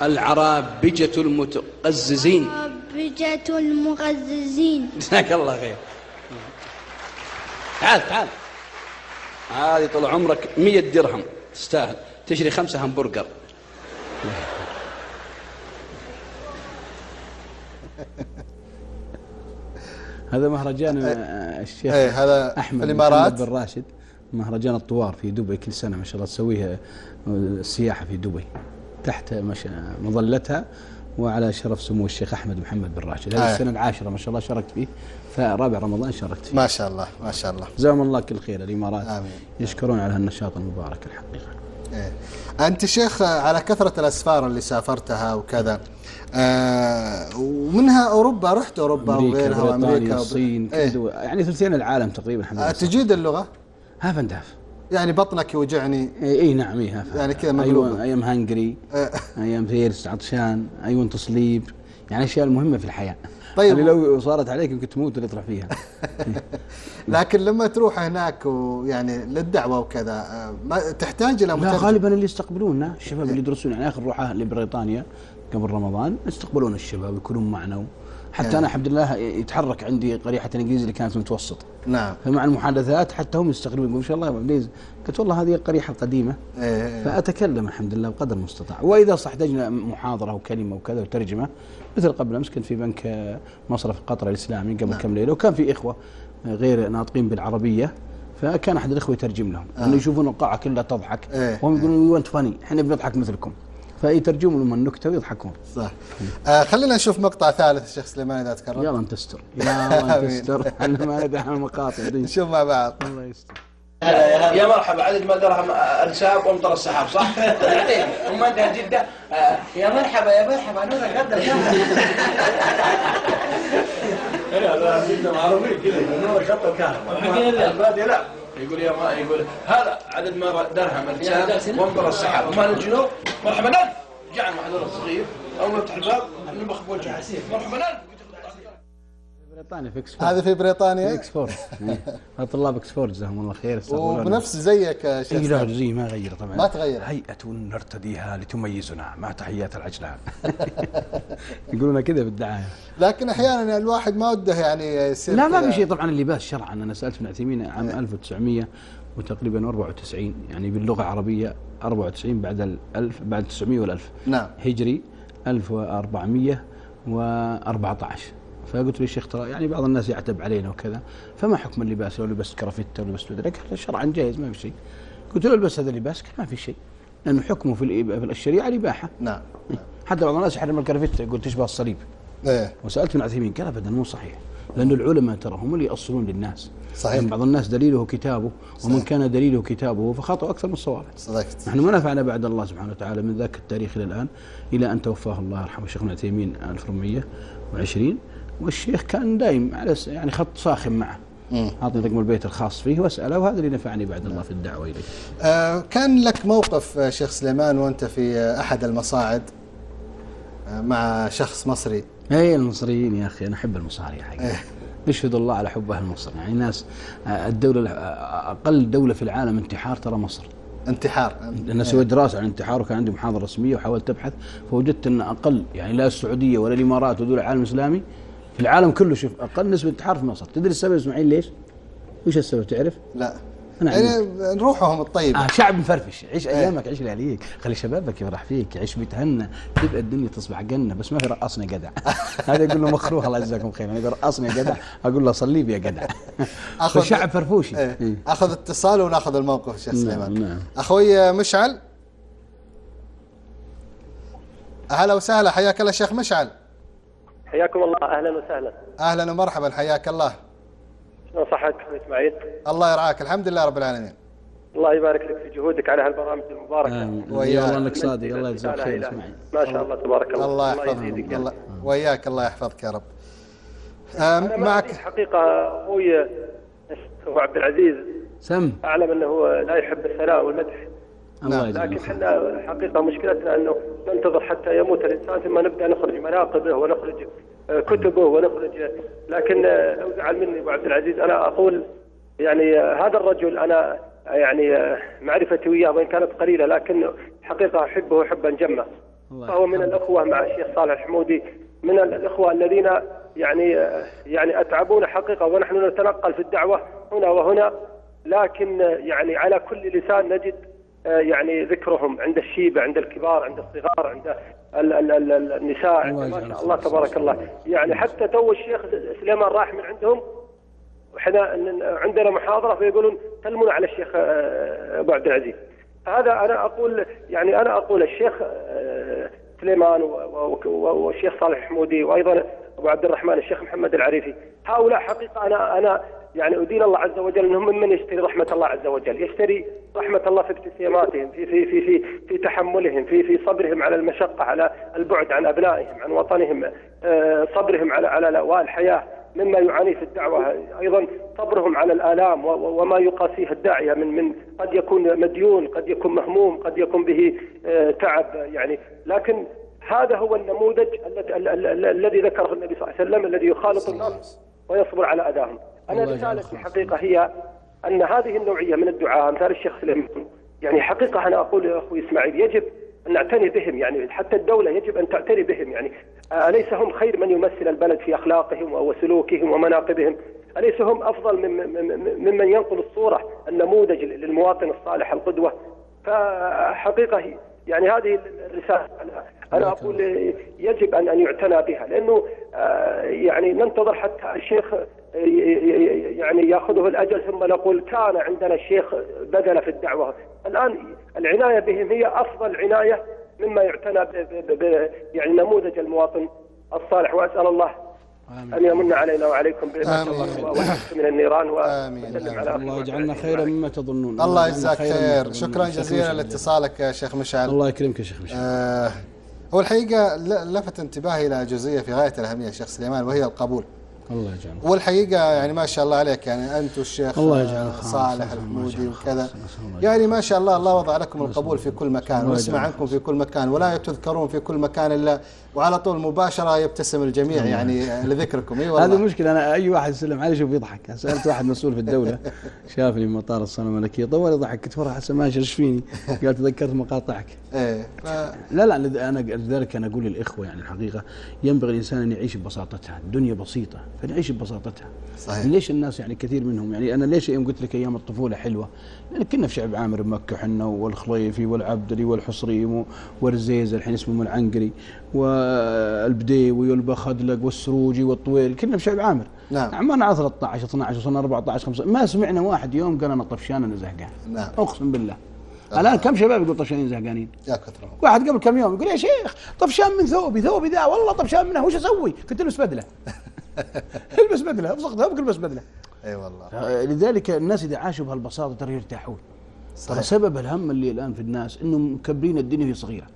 العرابجه المتقززين. الرابجة المغززين جزاك الله خير. تعال تعال. هذه طول عمرك مية درهم. تستاهل. تشتري خمسة همبرجر. هذا مهرجان آه، الشيخ إيه، هذا أحمد في الإمارات؟ محمد بن راشد مهرجان الطوار في دبي كل سنة ما شاء الله تسويها السياحة في دبي تحت مظلتها وعلى شرف سمو الشيخ أحمد محمد بن راشد هذه آه. السنة العاشرة ما شاء الله شاركت فيه فرابع رمضان شاركت فيه ما شاء الله ما شاء الله جزاهم الله كل خير الإمارات آمين. يشكرون على هالنشاط المبارك الحقيقة إيه. أنت شيخ آه، على كثرة الأسفار اللي سافرتها وكذا آه ومنها أوروبا رحت أوروبا أمريكا وغيرها وب- الصين إيه. يعني ثلثين العالم تقريبا الحمد آه لله تجيد اللغة؟ half and half. يعني بطنك يوجعني. اي إي نعم اي half يعني كذا مقلوبة. أيوه I am hungry آه. I am thirsty عطشان I want sleep يعني الاشياء المهمه في الحياة. طيب. طيب لو صارت عليك يمكن تموت اللي تروح فيها. [laughs] لكن لما تروح هناك ويعني للدعوة وكذا ما تحتاج إلى لا مترجم؟ غالبا اللي يستقبلونا الشباب اللي يدرسون يعني اخر روحه لبريطانيا قبل رمضان يستقبلون الشباب يكونون معنا حتى. أنا الحمد لله يتحرك عندي قريحة الإنجليزي اللي كانت متوسط نعم فمع المحادثات حتى هم يستغربون يقولون ما شاء الله يا أبو عبد قلت والله هذه القريحة القديمة إيه. فأتكلم الحمد لله بقدر المستطاع وإذا صح احتاجنا محاضرة وكلمة وكذا وترجمة مثل قبل أمس كنت في بنك آه، مصرف قطر الإسلامي قبل نعم. كم ليلة وكان في إخوة آه، غير ناطقين بالعربية فكان أحد الإخوة يترجم لهم لأنه يشوفون القاعة كلها تضحك إيه. وهم يقولون we want funny إحنا بنضحك مثلكم فيترجمون لهم النكتة ويضحكون. صح. آه خلينا نشوف مقطع ثالث الشيخ سليمان إذا تكرم يلا انت استر [laughs] يلا انت استر إحنا ما ندري عن المقاطع دي. نشوف مع بعض. الله يستر. يا مرحبا عدد ما درهم أنساب وامطر السحاب صح؟ [laughs] ثم انت جدة. آه، يا مرحبا يا مرحبا نور قدر لا جده معروفين كذا نور خط الكهرباء. البادية لا. يقول يا ما يقول هذا عدد ما درهم انساب وامطر السحاب. وما الجنوب مرحبا جاء المحذور الصغير أول ما يفتح الباب نبخ بوجهه. مرحبا نل بريطانيا في اكسفورد هذه في في بريطانيا اكسفورد إيه. طلاب اكسفورد جزاهم الله خير وبنفس زيك يا شيخ أي لا. زي ما غير طبعا. ما تغير. هيئة نرتديها لتميزنا مع تحيات العجلان [laughs] يقولون كذا بالدعاية. لكن أحيانا الواحد ما وده يعني يصير لا ما. في شيء. طبعا اللباس شرعا. أنا سألت ابن عثيمين عام 1900 وتقريبا 94 يعني باللغة العربية 94 بعد الألف بعد 900 والألف. نعم. هجري 1414 فقلت له يا شيخ ترى يعني بعض الناس يعتب علينا وكذا فما حكم اللباس؟ لو لبست كرافته ولبست قال شرعا جائز ما في شيء. قلت له البس هذا اللباس ما في شيء لأنه حكمه في الشريعة الاباحه نعم. حتى بعض الناس يحرم الكرافته يقول تشبه الصليب. إيه. وسألت ابن عثيمين قال ابدا مو صحيح لأن العلماء ترى هم اللي يأصلون للناس. صحيح. يعني بعض الناس دليله كتابه ومن صحيح. كان دليله كتابه فخطأ أكثر من الصواب. صدقت. نحن ما نفعنا بعد الله سبحانه وتعالى من ذاك التاريخ إلى الآن إلى أن توفاه الله يرحمه الشيخ ابن عثيمين 1420 والشيخ كان دايم على يعني خط ساخن معه. أعطني رقم البيت الخاص فيه وأسأله وهذا اللي نفعني بعد الله في الدعوة إليه. آه كان لك موقف آه، شيخ سليمان وأنت في آه، أحد المصاعد آه، مع شخص مصري؟ اي المصريين يا أخي أنا أحب المصاري حقيقه إيه. نشهد الله على حب أهل مصر يعني ناس الدولة أقل دولة في العالم انتحار ترى مصر. انتحار. لأن سويت دراسة عن الانتحار وكان عندي محاضرة رسمية وحاولت أبحث فوجدت إن أقل يعني لا السعودية ولا الإمارات ودول العالم الإسلامي في العالم كله شوف أقل نسبة انتحار في مصر. تدري السبب إسماعيل ليش؟ وش السبب تعرف؟ لا. أنا يعني نروحهم الطيبة. آه شعب مفرفش. عيش أيامك عيش لياليك. خلي شبابك يفرح فيك عيش بيتهنى. تبقى الدنيا تصبح جنة بس ما في رقصني جدع. [laughs] هذا يقول له مخروخ الله يجزاكم خير. أنا يقول رقصني يا جدع أقول له صلي يا جدع. [laughs] شعب فرفوشي. إيه. إيه. آخذ اتصال وناخذ الموقف شيخ نعم، سليمان. نعم. أخوي مشعل. هلا وسهلا حياك الله شيخ مشعل. حياكم الله. أهلا وسهلا. أهلا ومرحبا. حياك الله. شلون صحتك أخوي إسماعيل؟ الله يرعاك. الحمد لله رب العالمين. الله يبارك لك في جهودك على هالبرامج المباركة. آمين. وياك. والله انك صادق. الله يجزاك خير. إسماعيل. ما شاء الله تبارك الله. الله يحفظك. الله. وياك. الله يحفظك يا رب. معك حقيقة. أخوي هو عبد العزيز. سم. أعلم أنه هو لا يحب الثناء والمدح. يجزاك لكن إحنا حقيقة مشكلتنا أنه ننتظر حتى يموت الإنسان ثم نبدأ نخرج مناقبه ونخرج كتبه ونخرج. لكن لو زعل مني أبو عبد العزيز أنا أقول يعني هذا الرجل أنا يعني معرفتي وياه وإن كانت قليلة لكن حقيقة أحبه حبا جما. فهو من الإخوة مع الشيخ صالح الحمودي من الإخوة الذين يعني يعني اتعبونا حقيقة ونحن نتنقل في الدعوة هنا وهنا لكن يعني على كل لسان نجد يعني ذكرهم عند الشيبة عند الكبار عند الصغار عند ال ال ال ال النساء. عند الله ما يجعل شاء الله تبارك الله. يعني حتى تو الشيخ سليمان راح من عندهم إحنا عندنا محاضرة فيقولون سلمون على الشيخ آه، أبو عبد العزيز. هذا أنا أقول يعني أنا أقول الشيخ آه، سليمان والشيخ صالح الحمودي وأيضا أبو عبد الرحمن الشيخ محمد العريفي. هؤلاء حقيقة أنا أنا يعني ادين الله عز وجل إنهم ممن يشتري رحمة الله عز وجل، يشتري رحمة الله في ابتساماتهم، في في في في في تحملهم، في في صبرهم على المشقة، على البعد عن أبنائهم، عن وطنهم، آه، صبرهم على على لواء الحياة، مما يعانيه في الدعوة، أيضا صبرهم على و- وما يقاسيه الداعية من من قد يكون مديون، قد يكون مهموم، قد يكون به آه، تعب يعني، لكن هذا هو النموذج الذي ال- ال- ال- الذي ذكره النبي صلى الله عليه وسلم الذي يخالط الناس ويصبر على اذاهم. يجعله رسالتي خير. حقيقة هي أن هذه النوعية من الدعاء أمثال الشيخ سليمان يعني حقيقة أنا أقول يا أخوي إسماعيل يجب أن نعتني بهم يعني حتى الدولة يجب أن تعتني بهم يعني أليس هم خير من يمثل البلد في أخلاقهم وسلوكهم ومناقبهم؟ أليس هم أفضل من من- من- ممن ينقل الصورة النموذج للمواطن الصالح القدوة؟ فحقيقة هي- يعني هذه الرسالة أنا- أنا أقول يجب ان أن يعتنى بها لأنه آه، يعني ننتظر حتى الشيخ يعني ياخذه الأجل ثم نقول كان عندنا الشيخ بذل في الدعوة الآن العناية بهم هي أفضل عناية مما يعتنى ب ب ب يعني نموذج المواطن الصالح وأسأل الله أن يمن علينا وعليكم آمين. ويحفظ من النيران آمين. على الله يجعلنا. خيرا مما تظنون الله يجزاك خير. شكرا جزيلا. لاتصالك يا شيخ مشعل الله يكرمك يا شيخ مشعل آه، هو الحقيقة لفت انتباهي إلى جزئية في غاية الأهمية شيخ سليمان وهي القبول الله يجعله والحقيقة يعني ما شاء الله عليك يعني أنت والشيخ الله. صالح الحمودي وكذا. يعني ما شاء الله الله وضع لكم القبول في كل مكان يجعله عنكم في كل مكان ولا تذكرون في كل مكان إلا وعلى طول مباشرة يبتسم الجميع يعني لذكركم. إي هذه والله مشكلة أنا أي واحد يسلم علي شوف يضحك. سألت واحد مسؤول في الدولة [laughs] شافني مطار الصنم الملكية طول يضحك. قلت والله حسن ماشي إيش فيني؟ قال تذكرت مقاطعك. إيه ف- لا لا أنا لذلك أنا أقول للإخوة يعني الحقيقة ينبغي الإنسان أن يعيش ببساطتها، الدنيا بسيطة. فنعيش ببساطتها. صحيح. ليش الناس يعني كثير منهم يعني أنا ليش يوم قلت لك أيام الطفولة حلوة؟ لأن كنا في شعب عامر بمكة حنا والخليفي والعبدلي والحصري والرزيز الحين اسمه العنقري والبديوي والبخدلق والسروجي والطويل كنا في شعب عامر. نعم. عمرنا 13 12 وصلنا 14 15 ما سمعنا واحد يوم قال أنا طفشان أنا زهقان. نعم. أقسم بالله. الآن كم شباب يقول طفشانين زهقانين؟ يا كثرهم واحد قبل كم يوم يقول يا شيخ طفشان من ثوبي ثوبي ذا والله طفشان منه وش أسوي؟ قلت ألبس بدلة [laughs] [laughs] البس بدلة ابصق ثوبك البس بدلة أي والله لذلك الناس إذا عاشوا بهالبساطة ترى يرتاحون ترى. سبب الهم اللي الآن في الناس انهم مكبرين الدنيا وهي صغيرة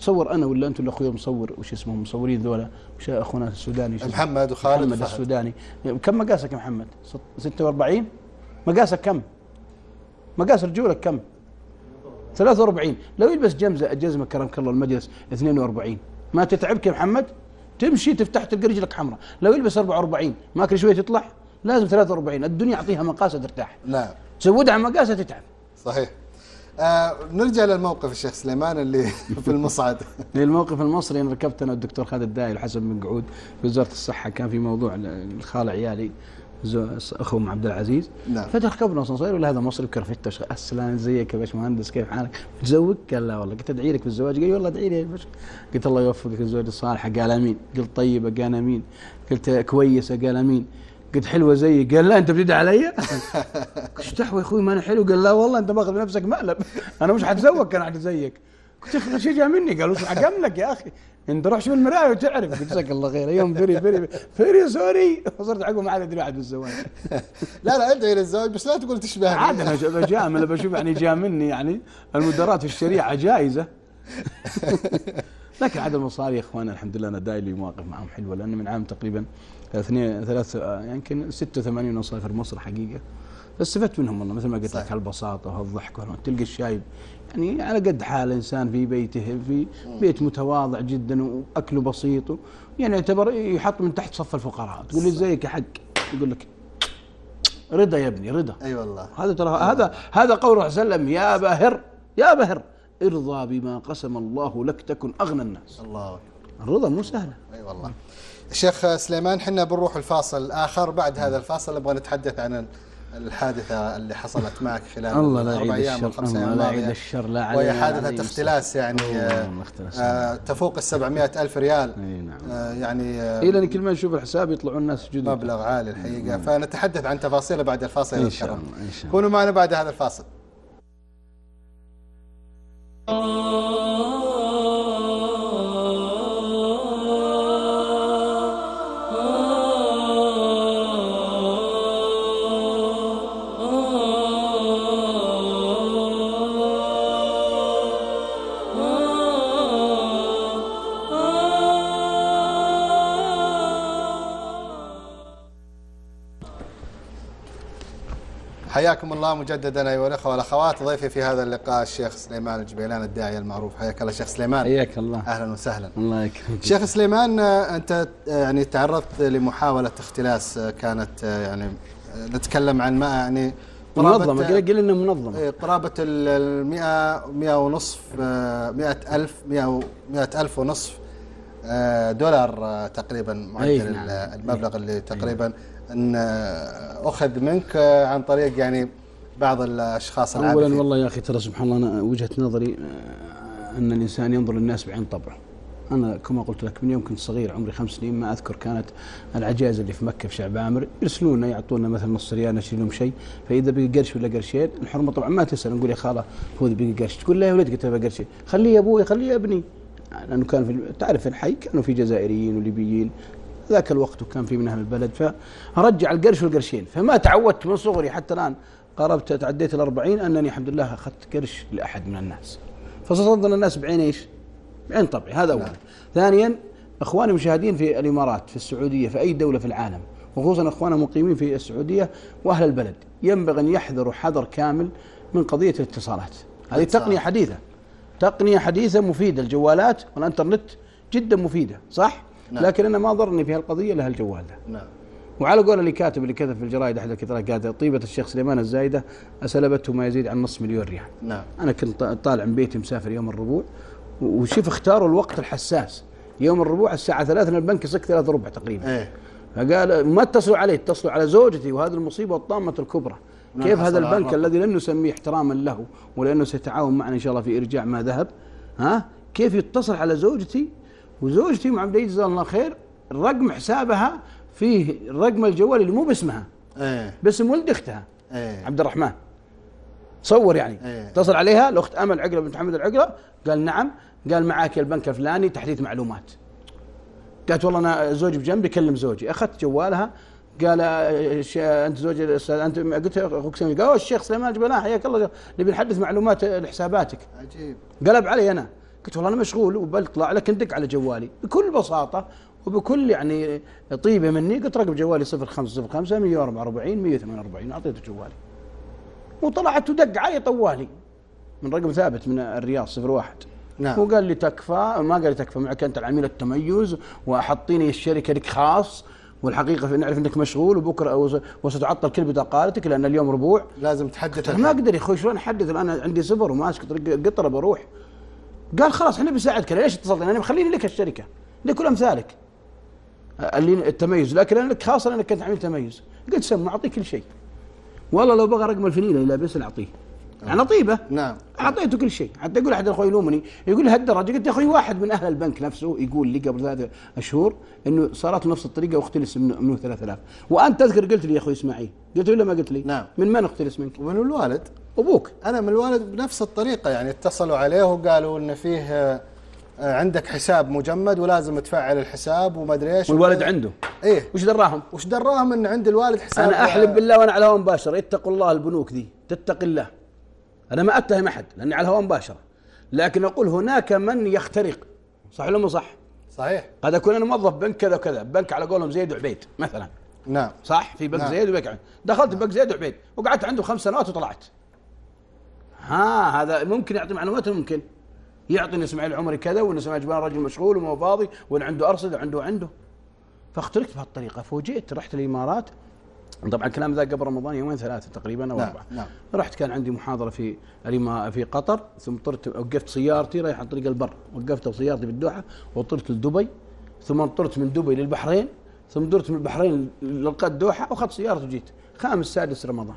تصور أنا ولا أنتم الاخويا مصور وش اسمهم مصورين ذولا وش أخونا السوداني؟ محمد وخالد محمد وفهد. السوداني كم مقاسك يا محمد؟ ست- 46 مقاسك كم؟ مقاس رجولك كم؟ 43 لو يلبس جمزة جزمة كرمك الله المجلس 42 ما تتعبك يا محمد؟ تمشي تفتح تلقى رجلك حمراء. لو يلبس 44 ما كل شوية تطلع لازم 43 الدنيا اعطيها مقاسة ترتاح. نعم. تزودها مقاسة تتعب. صحيح. آه نرجع للموقف الشيخ سليمان اللي [laughs] في المصعد. [laughs] الموقف المصري أنا ركبت أنا والدكتور خالد الداعي الحسن بن قعود في وزارة الصحة. كان في موضوع الخال عيالي. أخوهم عبد العزيز. نعم. فركبنا اسانسير ولا هذا مصري بكرفته وش- السلام زيك يا باشمهندس كيف حالك؟ متزوج؟ قال لا والله. قلت أدعي لك بالزواج قال والله أدعي لي يا باشا قلت الله يوفقك الزوجه الصالحة. قال آمين. قلت طيبة قال آمين. قلت كويسة قال آمين. قلت حلوة زيي. قال لا أنت بتدعي علي؟ إيش دعوه يا أخوي ما أنا حلو. قال لا والله أنت ماخذ بنفسك مقلب. أنا مش حتزوج كان زيك قلت يا أخي جاء مني؟ قالوا اسمع لك يا أخي؟ انت روح شوف المراية وتعرف. قلت جزاك الله خير. يوم very very فيري سوري. وصرت عقب ما عاد أدري واحد بالزواج لا لا ادعي للزواج بس لا تقول تشبهني عاد أنا بجامل بشوف يعني جاء مني يعني المدارات في الشريعة جائزه لكن عاد المصاري يا إخوان الحمد لله أنا دايلي مواقف معهم حلوة لأن من عام تقريبا اثنين ثلاث يمكن 86 وصل في مصر حقيقة. استفدت منهم والله مثل ما قلت لك. هالبساطه وهالضحك وهال- تلقى الشايب يعني على قد حال انسان في بيته في بيت متواضع جدا وأكله بسيط يعني يعتبر يحط من تحت صف الفقراء. تقول لي ازيك يا حق. يقول لك رضا يا ابني رضا. أي والله. هذا ترى هذا هذا قول صلى الله عليه وسلم يا باهر يا باهر ارضى بما قسم الله لك تكن أغنى الناس. الله. الرضا مو سهلة. أي والله. الشيخ سليمان حنا بنروح الفاصل الآخر. بعد هذا الفاصل نبغى نتحدث عن الحادثة اللي حصلت معك خلال [laughs] الله لا أيام الشر. والخمس الله أيام لا الشر لا علي وهي علي اختلاس يعني آه،. آه، تفوق ال 700 ألف ريال. إي نعم. آه، يعني آه، إي لأن كل ما نشوف الحساب يطلعون الناس جدد. مبلغ عالي الحقيقة. فنتحدث عن تفاصيله بعد الفاصل إن شاء. الله، إن شاء الله. كونوا معنا بعد هذا الفاصل. [laughs] حياكم الله مجددا أيها الأخوة والأخوات. ضيفي في هذا اللقاء الشيخ سليمان الجبيلان الداعيه المعروف. حياك الله شيخ سليمان. حياك الله. أهلا وسهلا. الله يكرمك. شيخ سليمان أنت يعني تعرضت لمحاولة اختلاس كانت يعني نتكلم عن ما يعني منظمة قل قل انه منظمة. إيه، قرابة ال- المئة مئة ونصف آه، مئة ألف مئة و- مئة ألف ونصف آه، دولار آه، تقريبا معدل نعم. المبلغ اللي تقريبا إن أخذ منك عن طريق يعني بعض الأشخاص اولا العابثين والله يا أخي ترى سبحان الله أنا وجهة نظري آه، أن الإنسان ينظر للناس بعين طبعه أنا كما قلت لك من يوم كنت صغير عمري خمس سنين ما أذكر كانت العجائز اللي في مكة في شعب عامر يرسلونا يعطونا مثلا نص ريال نشتري لهم شيء. فإذا بقي قرش ولا قرشين الحرمة طبعا ما تسأل نقول يا خاله خذ بقي قرش. تقول لا يا ولد قلت قرشين خليه يا أبوي خليه يا ابني. لأنه كان في تعرف الحي كانوا في جزائريين وليبيين. ذاك الوقت وكان في من أهل البلد فرجع القرش والقرشين. فما تعودت من صغري حتى الآن قربت تعديت الأربعين أنني الحمد لله أخذت قرش لأحد من الناس. فصدر الناس بعين إيش؟ بعين طبعي هذا أولا ثانيا أخواني المشاهدين في الإمارات في السعودية في أي دولة في العالم وخصوصا أخواننا المقيمين في السعودية وأهل البلد ينبغي أن يحذروا حذر كامل من قضية الاتصالات. هذه تقنية حديثة. تقنية حديثة مفيدة الجوالات والإنترنت جدا مفيدة صح؟ نعم. لكن أنا ما ضرني في هالقضية لها الجوال ده نعم وعلى قول اللي كاتب اللي كتب في الجرايد أحد الكتاب قال طيبة الشيخ سليمان الزايدة سلبته ما يزيد عن نصف مليون ريال. نعم أنا كنت طالع من بيتي مسافر يوم الربوع وشوف اختاروا الوقت الحساس يوم الربوع الساعة 3 لأن البنك يصك 3 ربع تقريبا. إيه فقال ما اتصلوا علي اتصلوا على زوجتي وهذه المصيبة الطامه الكبرى. نعم، كيف هذا البنك. الذي لن نسميه احتراما له ولأنه سيتعاون معنا إن شاء الله في إرجاع ما ذهب ها كيف يتصل على زوجتي وزوجتي مع عبد جزاه الله خير رقم حسابها فيه رقم الجوال اللي مو باسمها إيه. باسم ولد أختها إيه. عبد الرحمن. صور يعني. إيه. اتصل عليها الأخت أمل عقله بنت محمد العقله قال نعم قال معاك البنك الفلاني تحديث معلومات. قالت والله أنا زوجي بجنبي كلم زوجي. أخذت جوالها قال أنت زوجي الاستاذ أنت قلت أخوك سليمان. قال "أوه، الشيخ سليمان الجبلان حياك الله نبي نحدث معلومات لحساباتك. عجيب. قلب علي أنا. قلت والله أنا مشغول وبطلع لك ندق على جوالي. بكل بساطة وبكل يعني طيبة مني قلت رقم جوالي 0505 144 148 أعطيته جوالي. وطلعت ودق علي طوالي. من رقم ثابت من الرياض 01 نعم. وقال لي تكفى ما قال لي تكفى معك أنت العميل التميز وحاطيني الشركة لك خاص والحقيقة نعرف إنك مشغول وبكرة وس- وستعطل كل بطاقاتك لأن اليوم ربوع. لازم تحدث ما أقدر يا أخوي شلون احدث الآن عندي سفر وماسك قطره بروح. قال خلاص إحنا بنساعدك. ليش اتصلت؟ أنا مخليني لك الشركة لكل أمثالك. اللي التميز لكن أنا لك خاصة لانك كنت عميل تميز. قلت سم أعطيه كل شيء. والله لو بغى رقم الفنيلة اللي لابس أعطيه. يعني طيبه نعم. أعطيته كل شيء. حتى يقول أحد الاخوه يلومني يقول هالدرجه قلت يا أخوي واحد من أهل البنك نفسه يقول لي قبل ثلاثة أشهر إنه صارت نفس الطريقة واختلس من- منه 3000 وأنت تذكر قلت لي يا أخوي إسماعيل. قلت له ما قلت لي؟ نعم. من من اختلس منك؟ ومن الوالد. أبوك. أنا من الوالد بنفس الطريقة يعني اتصلوا عليه وقالوا إن فيه آه، عندك حساب مجمد ولازم تفعل الحساب وما أدري إيش. والوالد عنده؟ إيه. وش دراهم؟ وش دراهم إن عند الوالد حساب؟ أنا أحلف بالله وأنا على الهواء مباشره اتقوا الله البنوك ذي تتقي الله. أنا ما أتهم أحد لأني على الهواء مباشره لكن أقول هناك من يخترق. صح ولا مو صح؟ صحيح. قد أكون أنا موظف بنك كذا وكذا بنك على قولهم زيد وعبيد مثلا. نعم. صح؟ في بنك نعم. زيد وبنك عبيد. دخلت بنك زيد وعبيد وقعدت عنده خمس سنوات وطلعت. ها هذا ممكن يعطي معلومات ممكن يعطي إن إسماعيل العمري كذا وإن إسماعيل جبان رجل مشغول وما فاضي وإن عنده أرصد وعنده عنده. فاخترقت بهالطريقه فوجئت رحت الإمارات. طبعا الكلام ذا قبل رمضان يومين ثلاثة تقريبا أو نعم، أربعة. نعم. رحت كان عندي محاضرة في في قطر ثم طرت وقفت سيارتي رايح عن طريق البر. وقفت بسيارتي بالدوحه وطرت لدبي ثم طرت من دبي للبحرين ثم درت من البحرين للقى الدوحة وأخذت سيارتي وجيت. خامس سادس رمضان.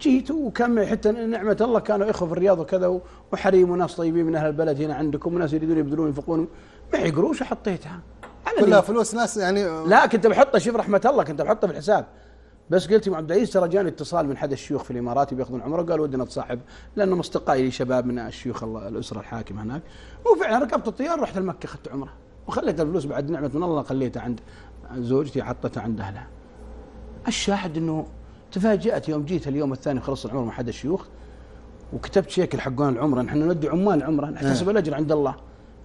جيت وكان معي حتى نعمة الله كانوا إخوة في الرياض وكذا وحريم وناس طيبين من أهل البلد هنا عندكم وناس يريدون يبذلون ينفقون. معي قروش وحطيتها. كلها. فلوس ناس يعني لا كنت بحطه شوف رحمة الله كنت بحطه في الحساب. بس قلت يا عبد العزيز ترى جاني اتصال من احد الشيوخ في الإمارات بياخذون عمره قال ودنا نتصاحب لانهم اصدقائي لي شباب من الشيوخ الأسرة الحاكمه هناك. وفعلا ركبت الطياره رحت المكه أخذت عمره. وخليت الفلوس بعد نعمة من الله خليتها عند زوجتي حطتها عند أهلها. الشاهد إنه تفاجأت يوم جيت اليوم الثاني خلصت العمره مع احد الشيوخ وكتبت شيك حقون العمره نحن نودي عمال العمره نحتسب الأجر عند الله.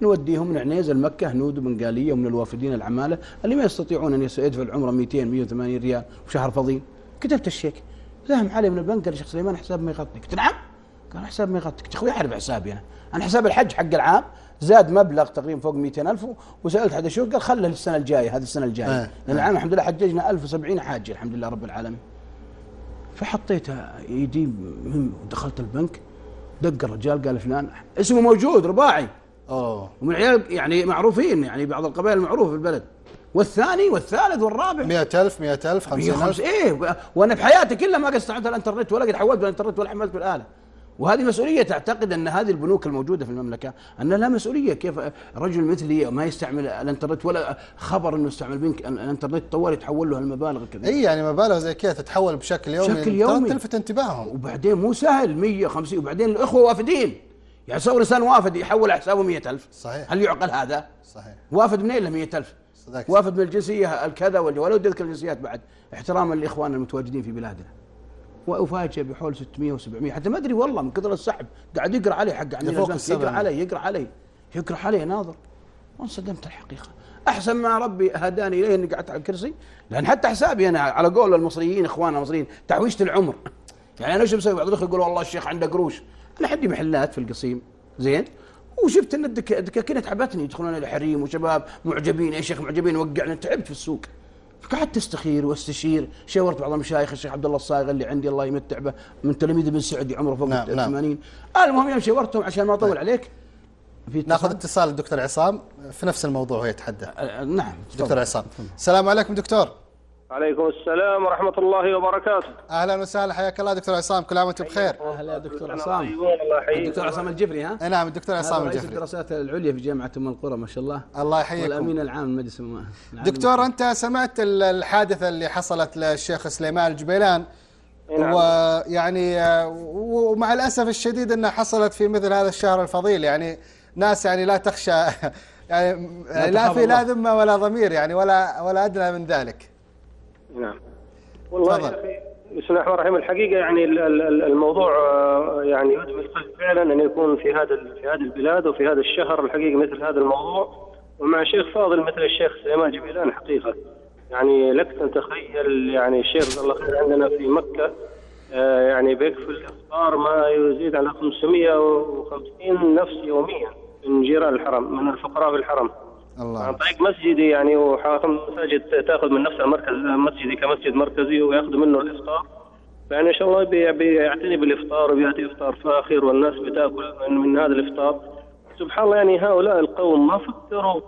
نوديهم من عنيزة لمكة هنود وبنغاليه ومن الوافدين العمالة اللي ما يستطيعون أن يس- يدفعوا العمره 200 180 ريال وشهر فضيل. كتبت الشيك. زهم علي من البنك قال شيخ سليمان حساب ما يغطي. قلت نعم. قال حساب ما يغطي. قلت يا أخوي أعرف حسابي أنا. أنا حساب الحج حق العام زاد مبلغ تقريبا فوق 200000 وسألت حدا شو قال خله السنة الجاية هذه السنة الجاية. آه، لأن العام الحمد لله حججنا 1070 حاج الحمد لله رب العالمين. فحطيتها يدي مهم دخلت البنك دق الرجال قال فلان اسمه موجود رباعي. اوه ومن عيال يعني معروفين يعني بعض القبائل المعروفة في البلد. والثاني والثالث والرابع. 100000 100000 50000 150 إيه وأنا بحياتي كلها ما قد استعملت الإنترنت ولا قد حولت الانترنت ولا حملت الاله وهذه مسؤولية تعتقد أن هذه البنوك الموجودة في المملكة أن لها مسؤولية. كيف رجل مثلي ما يستعمل الإنترنت ولا خبر إنه استعمل بنك الإنترنت طوال يتحول له المبالغ كذا أي يعني مبالغ زي كذا تتحول بشكل يومي بشكل يومي. تلفت انتباههم. وبعدين مو سهل 150 وبعدين الإخوة وافدين. يعني تصور إنسان وافد يحول حسابه 100000 صحيح. هل يعقل هذا؟ صحيح. وافد منين له 100000 صدقت. وافد من الجنسية الكذا ولا ودي الجنسيات بعد. احتراما لإخواننا المتواجدين في بلادنا. وأفاجئ بحول 600 و700 حتى ما أدري والله من كثر السحب. قاعد يقرأ علي حق عميل البنك السبعة. يقرأ علي يقرأ علي يقرأ علي ناظر. وانصدمت الحقيقة. أحسن ما ربي هداني إليه إني قعدت على الكرسي. لأن حتى حسابي أنا على قول المصريين إخواننا المصريين تعويشة العمر. يعني أنا إيش مسوي؟ بعض الأخوة يقولوا والله الشيخ عنده قروش. أنا عندي محلات في القصيم. زين؟ وشفت إن الدك- الدكاكين تعبتني. يدخلون إلى حريم وشباب معجبين. يا شيخ معجبين. وقعنا تعبت في السوق. قعدت استخير واستشير شاورت بعض المشايخ الشيخ عبد الله الصايغ اللي عندي الله يمتع به من تلاميذ ابن سعدي عمره فوق نعم، ال نعم. 80 المهم يوم شاورتهم عشان ما اطول عليك في ناخذ اتصال؟ الدكتور عصام في نفس الموضوع وهو يتحدث آه، نعم دكتور. عصام السلام عليكم دكتور عليكم السلام ورحمة الله وبركاته. أهلا وسهلا حياك الله دكتور عصام. كل عام وأنتم بخير. أهلا يا دكتور عصام. الدكتور عصام الجفري ها؟ أي نعم الدكتور عصام هذا رئيس الدراسات العليا في جامعة أم القرى ما شاء الله. الله يحييكم. والأمين العام لمجلس الم- العالم. دكتور أنت سمعت ال- الحادثة اللي حصلت للشيخ سليمان الجبيلان. نعم. ويعني آه، ومع الأسف الشديد إنها حصلت في مثل هذا الشهر الفضيل. يعني ناس يعني لا تخشى [laughs] يعني لا, لا في لا. ذمة ولا ضمير يعني ولا ولا أدنى من ذلك. نعم. والله. يا أخي بسم الله الرحمن الرحيم. الحقيقة يعني ال- ال- ال- الموضوع آه، يعني يدمي القلب فعلا أن يكون في هذا في هذه البلاد وفي هذا الشهر الحقيقة مثل هذا الموضوع. ومع شيخ فاضل مثل الشيخ سليمان جبيلان حقيقة. يعني لك أن تتخيل يعني الشيخ الله خير عندنا في مكة آه، يعني بيكفي الافطار ما يزيد على 550 نفس يوميا من جيران الحرم من الفقراء في الحرم عن الله طريق مسجدي يعني وحاكم مساجد تاخذ من نفس المركز مسجدي كمسجد مركزي وياخذ منه الإفطار. فيعني إن شاء الله بي- بيعتني بالإفطار وبياتي إفطار فاخر والناس بتاكل من, من هذا الإفطار. سبحان الله يعني هؤلاء القوم ما فكروا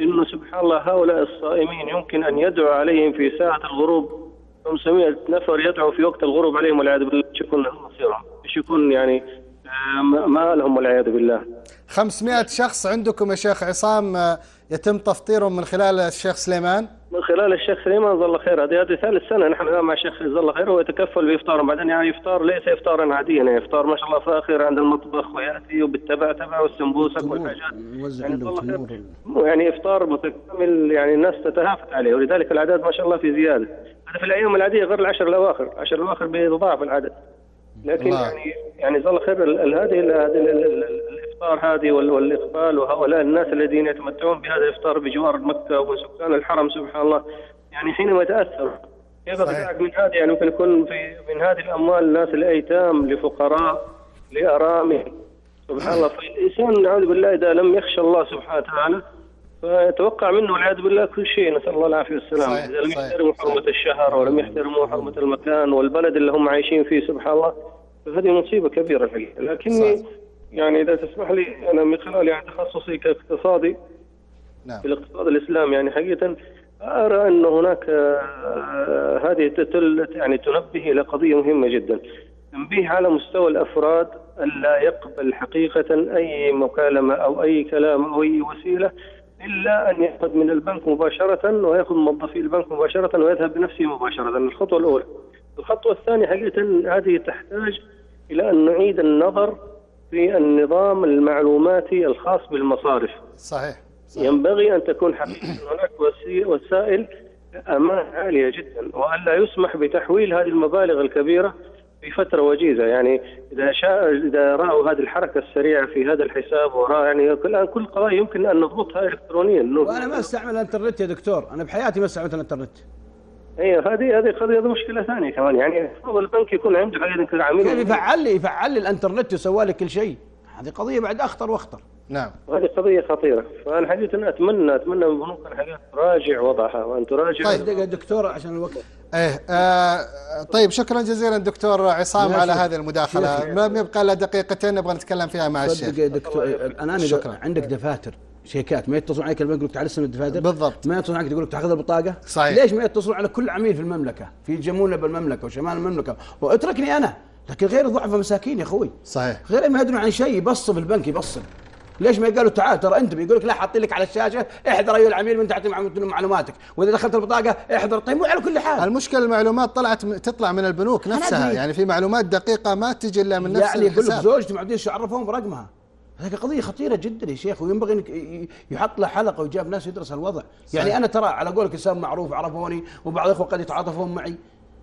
إنه سبحان الله هؤلاء الصائمين يمكن أن يدعو عليهم في ساعة الغروب. 500 نفر يدعو في وقت الغروب عليهم والعياذ بالله إيش يكون مصيرهم؟ إيش يكون يعني آه، ما- ما لهم والعياذ بالله. 500 شخص عندكم يا شيخ عصام آه، يتم تفطيرهم من خلال الشيخ سليمان؟ من خلال الشيخ سليمان الله خير. هذه هذه ثالث سنة. نحن الآن مع الشيخ الله خير. هو يتكفل بافطارهم بعدين يعني إفطار ليس إفطارا عاديا. يعني إفطار ما شاء الله فاخر عند المطبخ ويأتي وبالتبع تبع والسمبوسك والحاجات. يعني خير. يعني إفطار متكامل. يعني الناس تتهافت عليه. ولذلك الاعداد ما شاء الله في زيادة. هذا في الأيام العادية غير العشر الأواخر. العشر الأواخر بيتضاعف العدد. لكن الله. يعني يعني الله خير. هذه الإفطار هذه وال- والإقبال وهؤلاء الناس الذين يتمتعون بهذا الإفطار بجوار مكة وسكان الحرم سبحان الله. يعني حينما يتاثر كيف صحيح. من هذه؟ يعني ممكن يكون في من هذه الأموال الناس الأيتام لفقراء لارامل سبحان الله. فالإنسان نعوذ بالله إذا لم يخشى الله سبحانه وتعالى فيتوقع منه والعياذ بالله كل شيء. نسأل الله العافية والسلامه صحيح، إذا لم يحترموا حرمة. الشهر ولم يحترموا حرمة المكان والبلد اللي هم عايشين فيه سبحان الله فهذه مصيبة كبيرة الحقيقة لكني صحيح. يعني إذا تسمح لي أنا من خلال يعني تخصصي كاقتصادي نعم. في الاقتصاد الإسلامي يعني حقيقة أرى أن هناك آه، هذه تتل يعني تنبه إلى قضية مهمة جدا. تنبيه على مستوى الأفراد الا يقبل حقيقة أي مكالمة أو أي كلام أو أي وسيلة إلا أن يأخذ من البنك مباشرة ويأخذ موظفي البنك مباشرة ويذهب بنفسه مباشرة. الخطوة الأولى. الخطوة الثانية حقيقة هذه تحتاج إلى أن نعيد النظر في النظام المعلوماتي الخاص بالمصارف. صحيح ينبغي أن تكون حقيقة. هناك وسائل أمان عالية جدا وألا يسمح بتحويل هذه المبالغ الكبيرة في فترة وجيزة. يعني إذا شاء إذا رأوا هذه الحركة السريعة في هذا الحساب وراء يعني كل كل قضايا يمكن أن نضبطها إلكترونيا. وأنا ما أستعمل الإنترنت يا دكتور أنا بحياتي ما استعملت الإنترنت. أيوه هذه هذه قضيه هذه مشكلة ثانية كمان. يعني المفروض البنك يكون عنده حاجة كذا عميل كيف يفعل لي يفعل لي الانترنت وسوى لي كل شيء؟ هذه قضية بعد أخطر وأخطر. نعم. وهذه قضية خطيرة. فانا حقيقه أنا اتمنى أتمنى من البنوك الحقيقة تراجع وضعها وأن تراجع طيب. دقيقة دكتور عشان الوقت. إيه آه طيب شكرا جزيلا دكتور عصام على. هذه المداخلة. ما يبقى إلا دقيقتين نبغى نتكلم فيها مع الشيخ. دكتور الآن شكراً. عندك دفاتر شيكات. ما يتصلون عليك البنك يقول لك تعال استلم الدفاتر. بالضبط. ما يتصلون عليك يقول لك تاخذ البطاقه صحيح. ليش ما يتصلون على كل عميل في المملكة؟ في جمونه بالمملكة وشمال المملكة. واتركني أنا. لكن غير الضعفاء مساكين يا أخوي. صحيح. غير ما يدرون عن شيء في البنك يبصر ليش ما قالوا تعال ترى أنت بيقول لك لا حاطين لك على الشاشة احضر أيها العميل من تعطي معلوماتك. وإذا دخلت البطاقة احضر طيب على كل حال. المشكلة المعلومات طلعت تطلع من البنوك نفسها. يعني في معلومات دقيقة ما تجي إلا من نفس يعني يقول لك زوجتي ما عنديش عرفهم برقمها. هذه قضية خطيرة جدا يا شيخ وينبغي إنك يحط له حلقة ويجاب ناس يدرس الوضع، يعني أنا ترى على قولك إنسان معروف عرفوني وبعض الإخوة قد يتعاطفون معي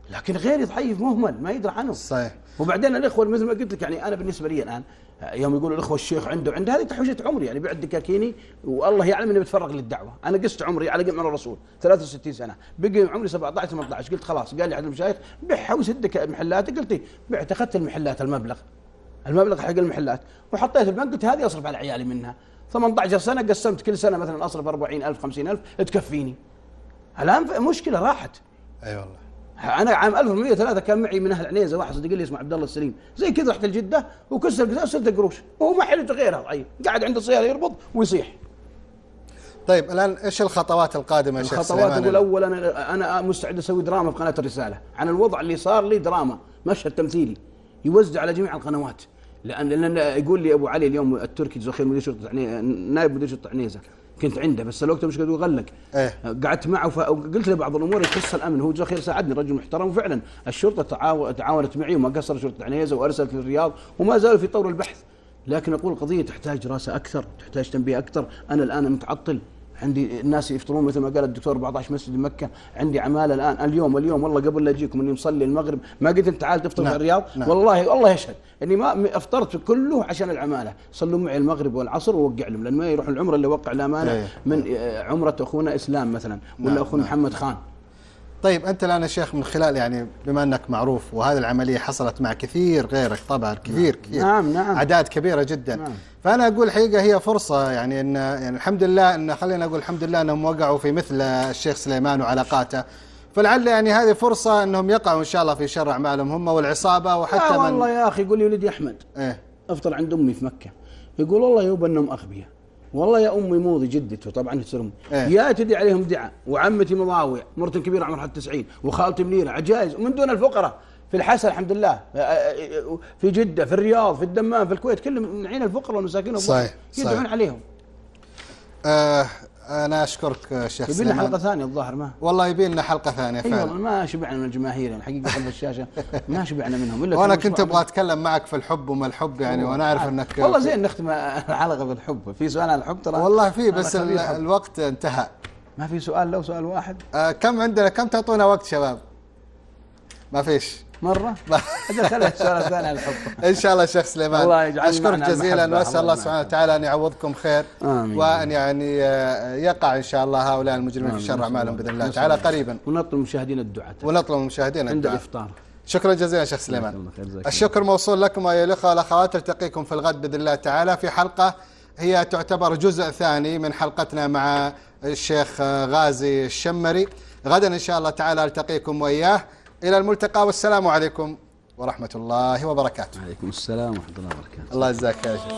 لكن غيري ضعيف مهمل ما يدري عنه. صحيح. وبعدين الإخوة مثل ما قلت لك يعني أنا بالنسبة لي الآن يوم يقولوا الإخوة الشيخ عنده عنده هذه تحويشة عمري يعني بعد دكاكيني والله يعلم إني بتفرغ للدعوة، أنا قست عمري على قمع الرسول 63 سنة، بقي عمري 17 18 قلت خلاص قال لي أحد المشايخ بيعها وسدك محلات قلت إيه؟ بعت أخذت المحلات المبلغ. المبلغ حق المحلات. وحطيت البنك قلت هذه أصرف على عيالي منها. 18 سنة قسمت كل سنة مثلا أصرف 40000 50000 تكفيني. الآن مشكلة راحت. أي أيوة والله. أنا عام 1803 كان معي من أهل عنيزة واحد صديق لي اسمه عبد الله السليم. زي كذا رحت الجدة وكسر القزاز صرت قروش وهو ما حلته غيرها طيب. قاعد عند السياره يربط ويصيح. طيب الآن إيش الخطوات القادمة يا شيخ الخطوات؟ أقول اولا أنا أنا مستعد أسوي دراما في قناة الرسالة. عن الوضع اللي صار لي دراما مشهد تمثيلي يوزع على جميع القنوات. لأن لأن يقول لي أبو علي اليوم التركي جزاه خير مدير شرطه عني- نائب مدير شرطه عنيزة. كنت عنده بس الوقت مش قادر غلق إيه. قعدت معه فقلت له بعض الأمور يخص الامن هو جزاه خير ساعدني رجل محترم وفعلا الشرطة تعاو- تعاونت معي وما قصر شرطة عنيزة وأرسلت للرياض وما زالوا في طور البحث. لكن أقول القضية تحتاج دراسه أكثر تحتاج تنبيه أكثر. أنا الآن متعطل. عندي الناس يفطرون مثل ما قال الدكتور 14 مسجد بمكه عندي عمالة الآن اليوم اليوم والله قبل لا اجيكم إني مصلي المغرب ما قلت أنت تعال تفطر نعم، في الرياض نعم. والله والله يشهد إني ما افطرت كله عشان العمالة صلوا معي المغرب والعصر ووقع لهم لأن ما يروحون العمرة اللي وقع الأمانة إيه. من آه، عمرة أخونا إسلام مثلا ولا نعم، اخونا نعم. محمد خان طيب أنت الآن يا شيخ من خلال يعني بما أنك معروف وهذه العملية حصلت مع كثير غيرك طبعا كثير كثير. نعم، نعم. أعداد كبيرة جدا. نعم. فأنا أقول حقيقة هي فرصة يعني إن يعني الحمد لله إن خلينا أقول الحمد لله إنهم وقعوا في مثل الشيخ سليمان وعلاقاته. فلعل يعني هذه فرصة إنهم يقعوا إن شاء الله في شر اعمالهم هم والعصابة وحتى آه من والله يا أخي يقول لي ولدي أحمد. إيه. أفطر عند أمي في مكة. يقول والله يوب أنهم أغبياء. والله يا أمي موضي جدته طبعا تصير امي إيه. يا تدي عليهم دعاء وعمتي مضاوع مرت كبيرة عمرها 90 وخالتي منيرة عجائز ومن دون الفقراء في الحسن الحمد لله آه، آه، في جدة في الرياض في الدمام في الكويت كلهم من عين الفقراء والمساكين صحيح، يدعون صحيح. عليهم آه أنا أشكرك شيخ يبي لنا حلقة ثانية الظاهر ما. والله يبي لنا حلقة ثانية اي والله فعلا. ما شبعنا من الجماهير يعني حقيقه خلف الشاشة. ما شبعنا منهم إلا وأنا كنت أبغى أتكلم معك في الحب وما الحب يعني وأنا أعرف إنك والله زين نختم الحلقة بالحب. في سؤال عن الحب ترى؟ والله في بس. الوقت انتهى. ما في سؤال؟ لو سؤال واحد؟ آه كم عندنا؟ كم تعطونا وقت شباب؟ ما فيش. مرة [laughs] أجل خلي السؤال الثاني عن الحب إن شاء الله شيخ سليمان الله يجعلنا أشكرك معنا جزيلا. وأسأل الله سبحانه. وتعالى أن يعوضكم خير آمين. وأن يعني آه، يقع إن شاء الله هؤلاء المجرمين في. شر نسأل أعمالهم الله. بإذن الله نسأل تعالى. قريبا ونطلب مشاهدين الدعاء ونطلب المشاهدين عند. الإفطار شكرا جزيلا شيخ سليمان الشكر موصول لكم أيها الأخوة والأخوات ألتقيكم في الغد بإذن الله تعالى في حلقة هي تعتبر جزء ثاني من حلقتنا مع الشيخ غازي الشمري غدا إن شاء الله تعالى ألتقيكم وإياه إلى الملتقى والسلام عليكم ورحمة الله وبركاته. عليكم السلام ورحمة الله وبركاته. الله يجزاك يا شيخ